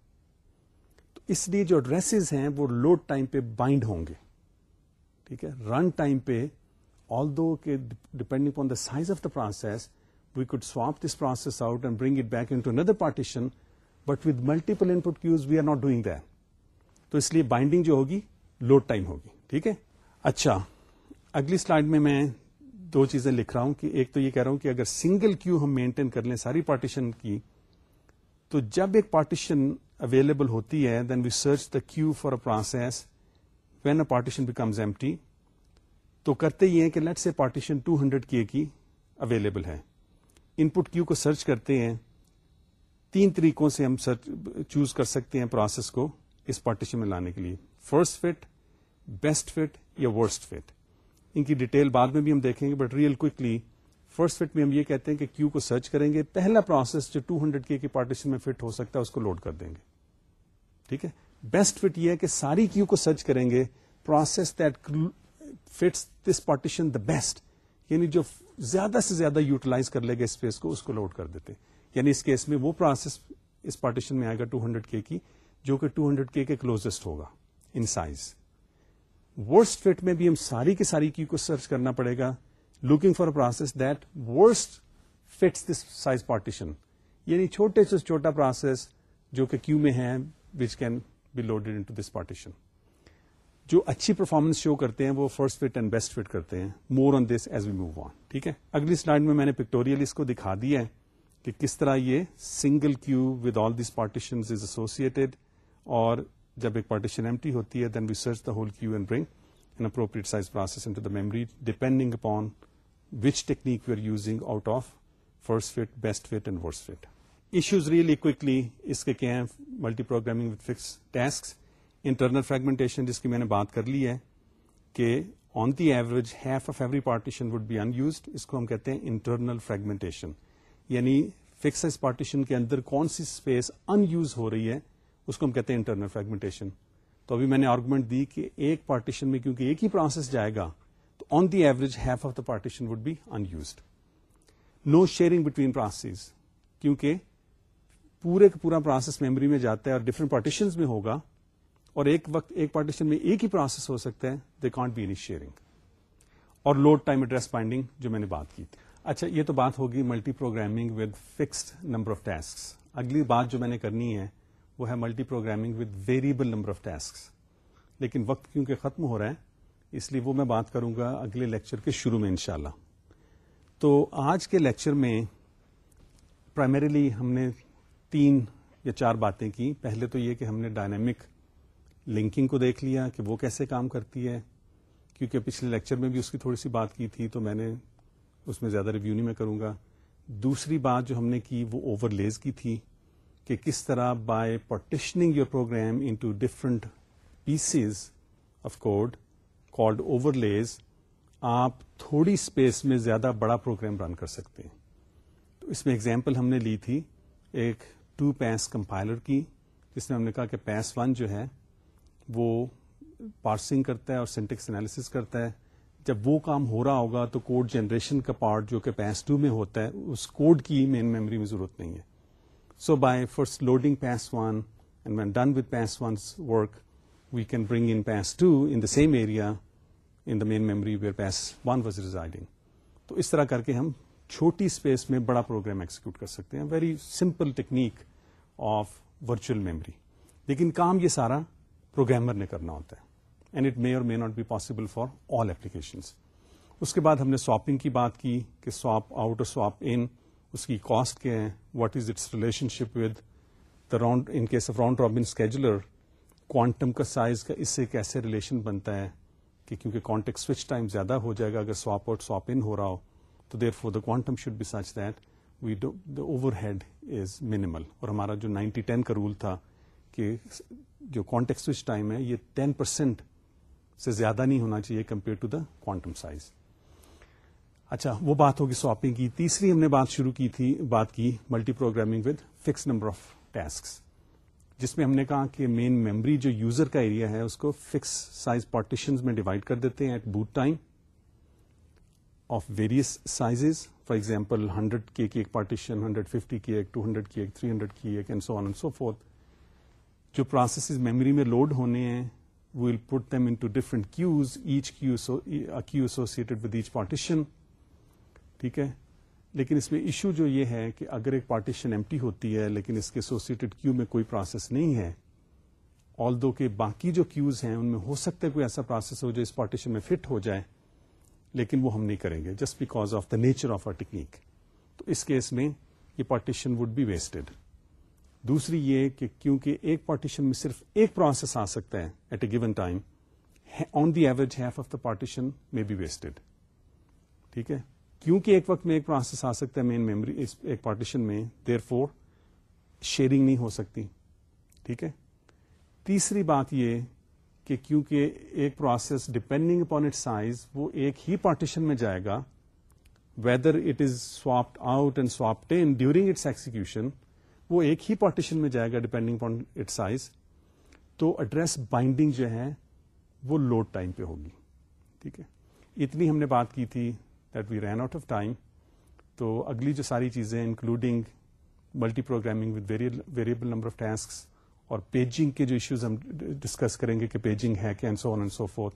اس لیے جو ایڈریسز ہیں وہ لوڈ ٹائم پہ بائنڈ ہوں گے۔ ٹھیک ہے؟ رن ٹائم پہ although depending upon the size of the process we could swap this process out and bring it back into another partition but with multiple input queues we are not doing that تو اس لیے binding جو ہوگی load time ہوگی۔ ٹھیک ہے؟ اچھا اگلی سلائڈ میں میں دو چیزیں لکھ رہا ہوں کہ ایک تو یہ کہہ رہا ہوں کہ اگر سنگل کیو ہم مینٹین کر لیں ساری پارٹیشن کی، تو جب ایک پارٹیشن اویلیبل ہوتی ہے then we search the queue for a process when a partition becomes empty تو کرتے یہ ہیں کہ لیٹ سے پارٹیشن 200 ہنڈریڈ کی کی اویلیبل ہے۔ ان پٹ کیو کو سرچ کرتے ہیں۔ تین طریقوں سے ہم سرچ چوز کر سکتے ہیں پروسیس کو اس پارٹیشن میں لانے کے لیے۔ فرسٹ فٹ بیسٹ فٹ یا ورسٹ فٹ ان کی ڈیٹیل بعد میں بھی ہم دیکھیں گے but real quickly first fit میں ہم یہ کہتے ہیں کہ کیو کو سرچ کریں گے، پہلا پروسیس جو 200 ہنڈریڈ کے پارٹیشن میں فٹ ہو سکتا ہے، اس کو لوڈ کر دیں گے۔ ٹھیک ہے؟ بیسٹ فٹ یہ ہے کہ ساری کیو کو سرچ کریں گے process that fits this partition the best یعنی جو زیادہ سے زیادہ یوٹیلائز کر لے گا اسپیس کو، اس کو لوڈ کر دیتے۔ یعنی اس کیس میں وہ پروسیس اس پارٹیشن میں آئے گا ٹو ہنڈریڈ کے کی، جو کہ ٹو ہنڈریڈ کے کلوزسٹ ہوگا ان سائز ورسٹ فٹ میں بھی ہم ساری کی ساری کی کو سرچ کرنا پڑے گا۔ Looking for a process that worst fits this size partition یعنی چھوٹے سے چھوٹا پروسیس جو کہ کیو میں ہے which can be loaded into this partition جو اچھی پرفارمنس شو کرتے ہیں، وہ first fit and best fit کرتے ہیں. مور آن دس ایز وی موو آن ٹھیک ہے؟ اگلی سلائڈ میں میں نے پکٹوریل اس کو دکھا دیا ہے کہ کس طرح یہ single queue with all this partition is associated اور جب ایک پارٹیشن ایمٹی ہوتی ہے then we search the whole queue and bring an appropriate size process into the memory depending upon which technique we are using out of first fit best fit and worst fit issues really quickly اس کے کیا ہیں multiprogramming with fix task internal fragmentation جس کی میں نے بات کر لی ہے کہ on the average half of every partition would be unused اس کو ہم کہتے ہیں انٹرنل فریگمنٹیشن یعنی فکس پارٹیشن کے اندر کون سی اسپیس ان یوز ہو رہی ہے اس کو ہم کہتے ہیں انٹرنل فریگمنٹیشن تو ابھی میں نے آرگومنٹ دی کہ ایک پارٹیشن میں کیونکہ ایک ہی پروسیس جائے گا on the average half of the partition would be unused no sharing between process کیونکہ پورے کا پورا پروسیس میموری میں جاتا ہے اور ڈفرنٹ پارٹیشن میں ہوگا اور ایک وقت، ایک پارٹیشن میں ایک ہی پروسیس ہو سکتا ہے they can't be any sharing اور لوڈ ٹائم ایڈریس بائنڈنگ جو میں نے بات کی تھی۔ اچھا یہ تو بات ہوگی multiprogramming with fixed number of task اگلی بات جو میں نے کرنی ہے، وہ ہے multiprogramming with variable number of task لیکن وقت کیونکہ ختم ہو رہا ہے اس لیے وہ میں بات کروں گا اگلے لیکچر کے شروع میں انشاءاللہ۔ تو آج کے لیکچر میں پرائمریلی ہم نے تین یا چار باتیں کی۔ پہلے تو یہ کہ ہم نے ڈائنامک لنکنگ کو دیکھ لیا کہ وہ کیسے کام کرتی ہے۔ کیونکہ پچھلے لیکچر میں بھی اس کی تھوڑی سی بات کی تھی تو میں نے اس میں زیادہ ریویو نہیں میں کروں گا۔ دوسری بات جو ہم نے کی وہ اوور لیز کی تھی کہ کس طرح by partitioning your program into different pieces of code called overlays آپ تھوڑی اسپیس میں زیادہ بڑا پروگرام رن کر سکتے ہیں۔ تو اس میں اگزامپل ہم نے لی تھی، ایک ٹو پیس کمپائلر کی، جس میں ہم نے کہا کہ پیس ون جو ہے، وہ پارسنگ کرتا ہے اور سینٹکس انالیس کرتا ہے۔ جب وہ کام ہو رہا ہوگا تو کوڈ جنریشن کا پارٹ جو کہ پیس ٹو میں ہوتا ہے، اس کوڈ کی مین میموری میں ضرورت نہیں ہے۔ So by first loading piece one and when done with piece one work we can bring in piece two in the same area in the main memory where piece one was residing تو اس طرح کر کے ہم چھوٹی space میں بڑا programme execute کر سکتے ہیں. Very simple technique of virtual memory لیکن کام یہ سارا پروگرامر نے کرنا ہوتا ہے. And it may or may not be possible for all application اس کے بعد ہم نے سواپنگ کی بات کی کہ سواپ آؤٹ اور سواپ ان اس کی کاسٹ کیا ہے what is its relationship with the round in case of round robin scheduler quantum کا سائز کا اس سے کیسے ریلیشن بنتا ہے کہ کیونکہ کانٹیکٹ سوئچ ٹائم زیادہ ہو جائے گا، اگر سواپ آؤٹ سواپ ان ہو رہا ہو، تو therefore the quantum should be such that we the overhead is minimal اور ہمارا جو نائنٹی ٹین کا رول تھا کہ جو کانٹیکٹ سوئچ ٹائم ہے، یہ ٹین پرسینٹ سے زیادہ نہیں ہونا چاہیے compare to the quantum size اچھا وہ بات ہوگی سواپنگ کی۔ تیسری ہم نے بات شروع کی تھی، بات کی multiprogramming with fix number of task جس میں ہم نے کہا کہ مین میموری جو یوزر کا ایریا ہے، اس کو فکس سائز پارٹیشن میں ڈیوائڈ کر دیتے ہیں at boot time of various sizes for example hundred K کی ایک پارٹیشن ہنڈریڈ ففٹی کی ایک ٹو ہنڈریڈ کی ایک تھری ہنڈریڈ کی ایک and so on and so forth جو پروسیسز میموری میں لوڈ ہونے ہیں we'll put them into different queues each queue queue associated with each partition ٹھیک ہے؟ لیکن اس میں ایشو جو یہ ہے کہ اگر ایک پارٹیشن ایمٹی ہوتی ہے، لیکن اس کے ایسوسیٹڈ کیو میں کوئی پروسیس نہیں ہے آل دو کہ باقی جو کیوز ہیں، ان میں ہو سکتا ہے کوئی ایسا پروسیس ہو جو اس پارٹیشن میں فٹ ہو جائے، لیکن وہ ہم نہیں کریں گے just because of the nature of a technique تو اس کیس میں یہ پارٹیشن وڈ بی ویسٹڈ دوسری یہ کہ کیونکہ ایک پارٹیشن میں صرف ایک پروسیس آ سکتا ہے at a given time on the average half of the partition میں بی ویسٹڈ ٹھیک ہے؟ کیونکہ ایک وقت میں ایک پروسیس آ سکتا ہے مین میموری ایک پارٹیشن میں دیر فور شیئرنگ نہیں ہو سکتی۔ ٹھیک ہے؟ تیسری بات یہ کہ کیونکہ ایک process depending upon it size وہ ایک ہی پارٹیشن میں جائے گا whether it is swapped out and swapped in during its execution وہ ایک ہی پارٹیشن میں جائے گا ڈپینڈنگ اپون اٹ سائز تو ایڈریس بائنڈنگ جو ہے وہ لوڈ ٹائم پہ ہوگی۔ ٹھیک ہے؟ اتنی ہم نے بات کی تھی۔ That we ran out of time تو اگلی جو ساری چیزیں including multiprogramming with variable number of task اور پیجنگ کے جو ایشوز ہم ڈسکس کریں گے کہ پیجنگ ہے کہ and so on and so forth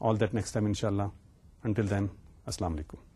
all that next time ان شاء اللہ انٹل دین السلام علیکم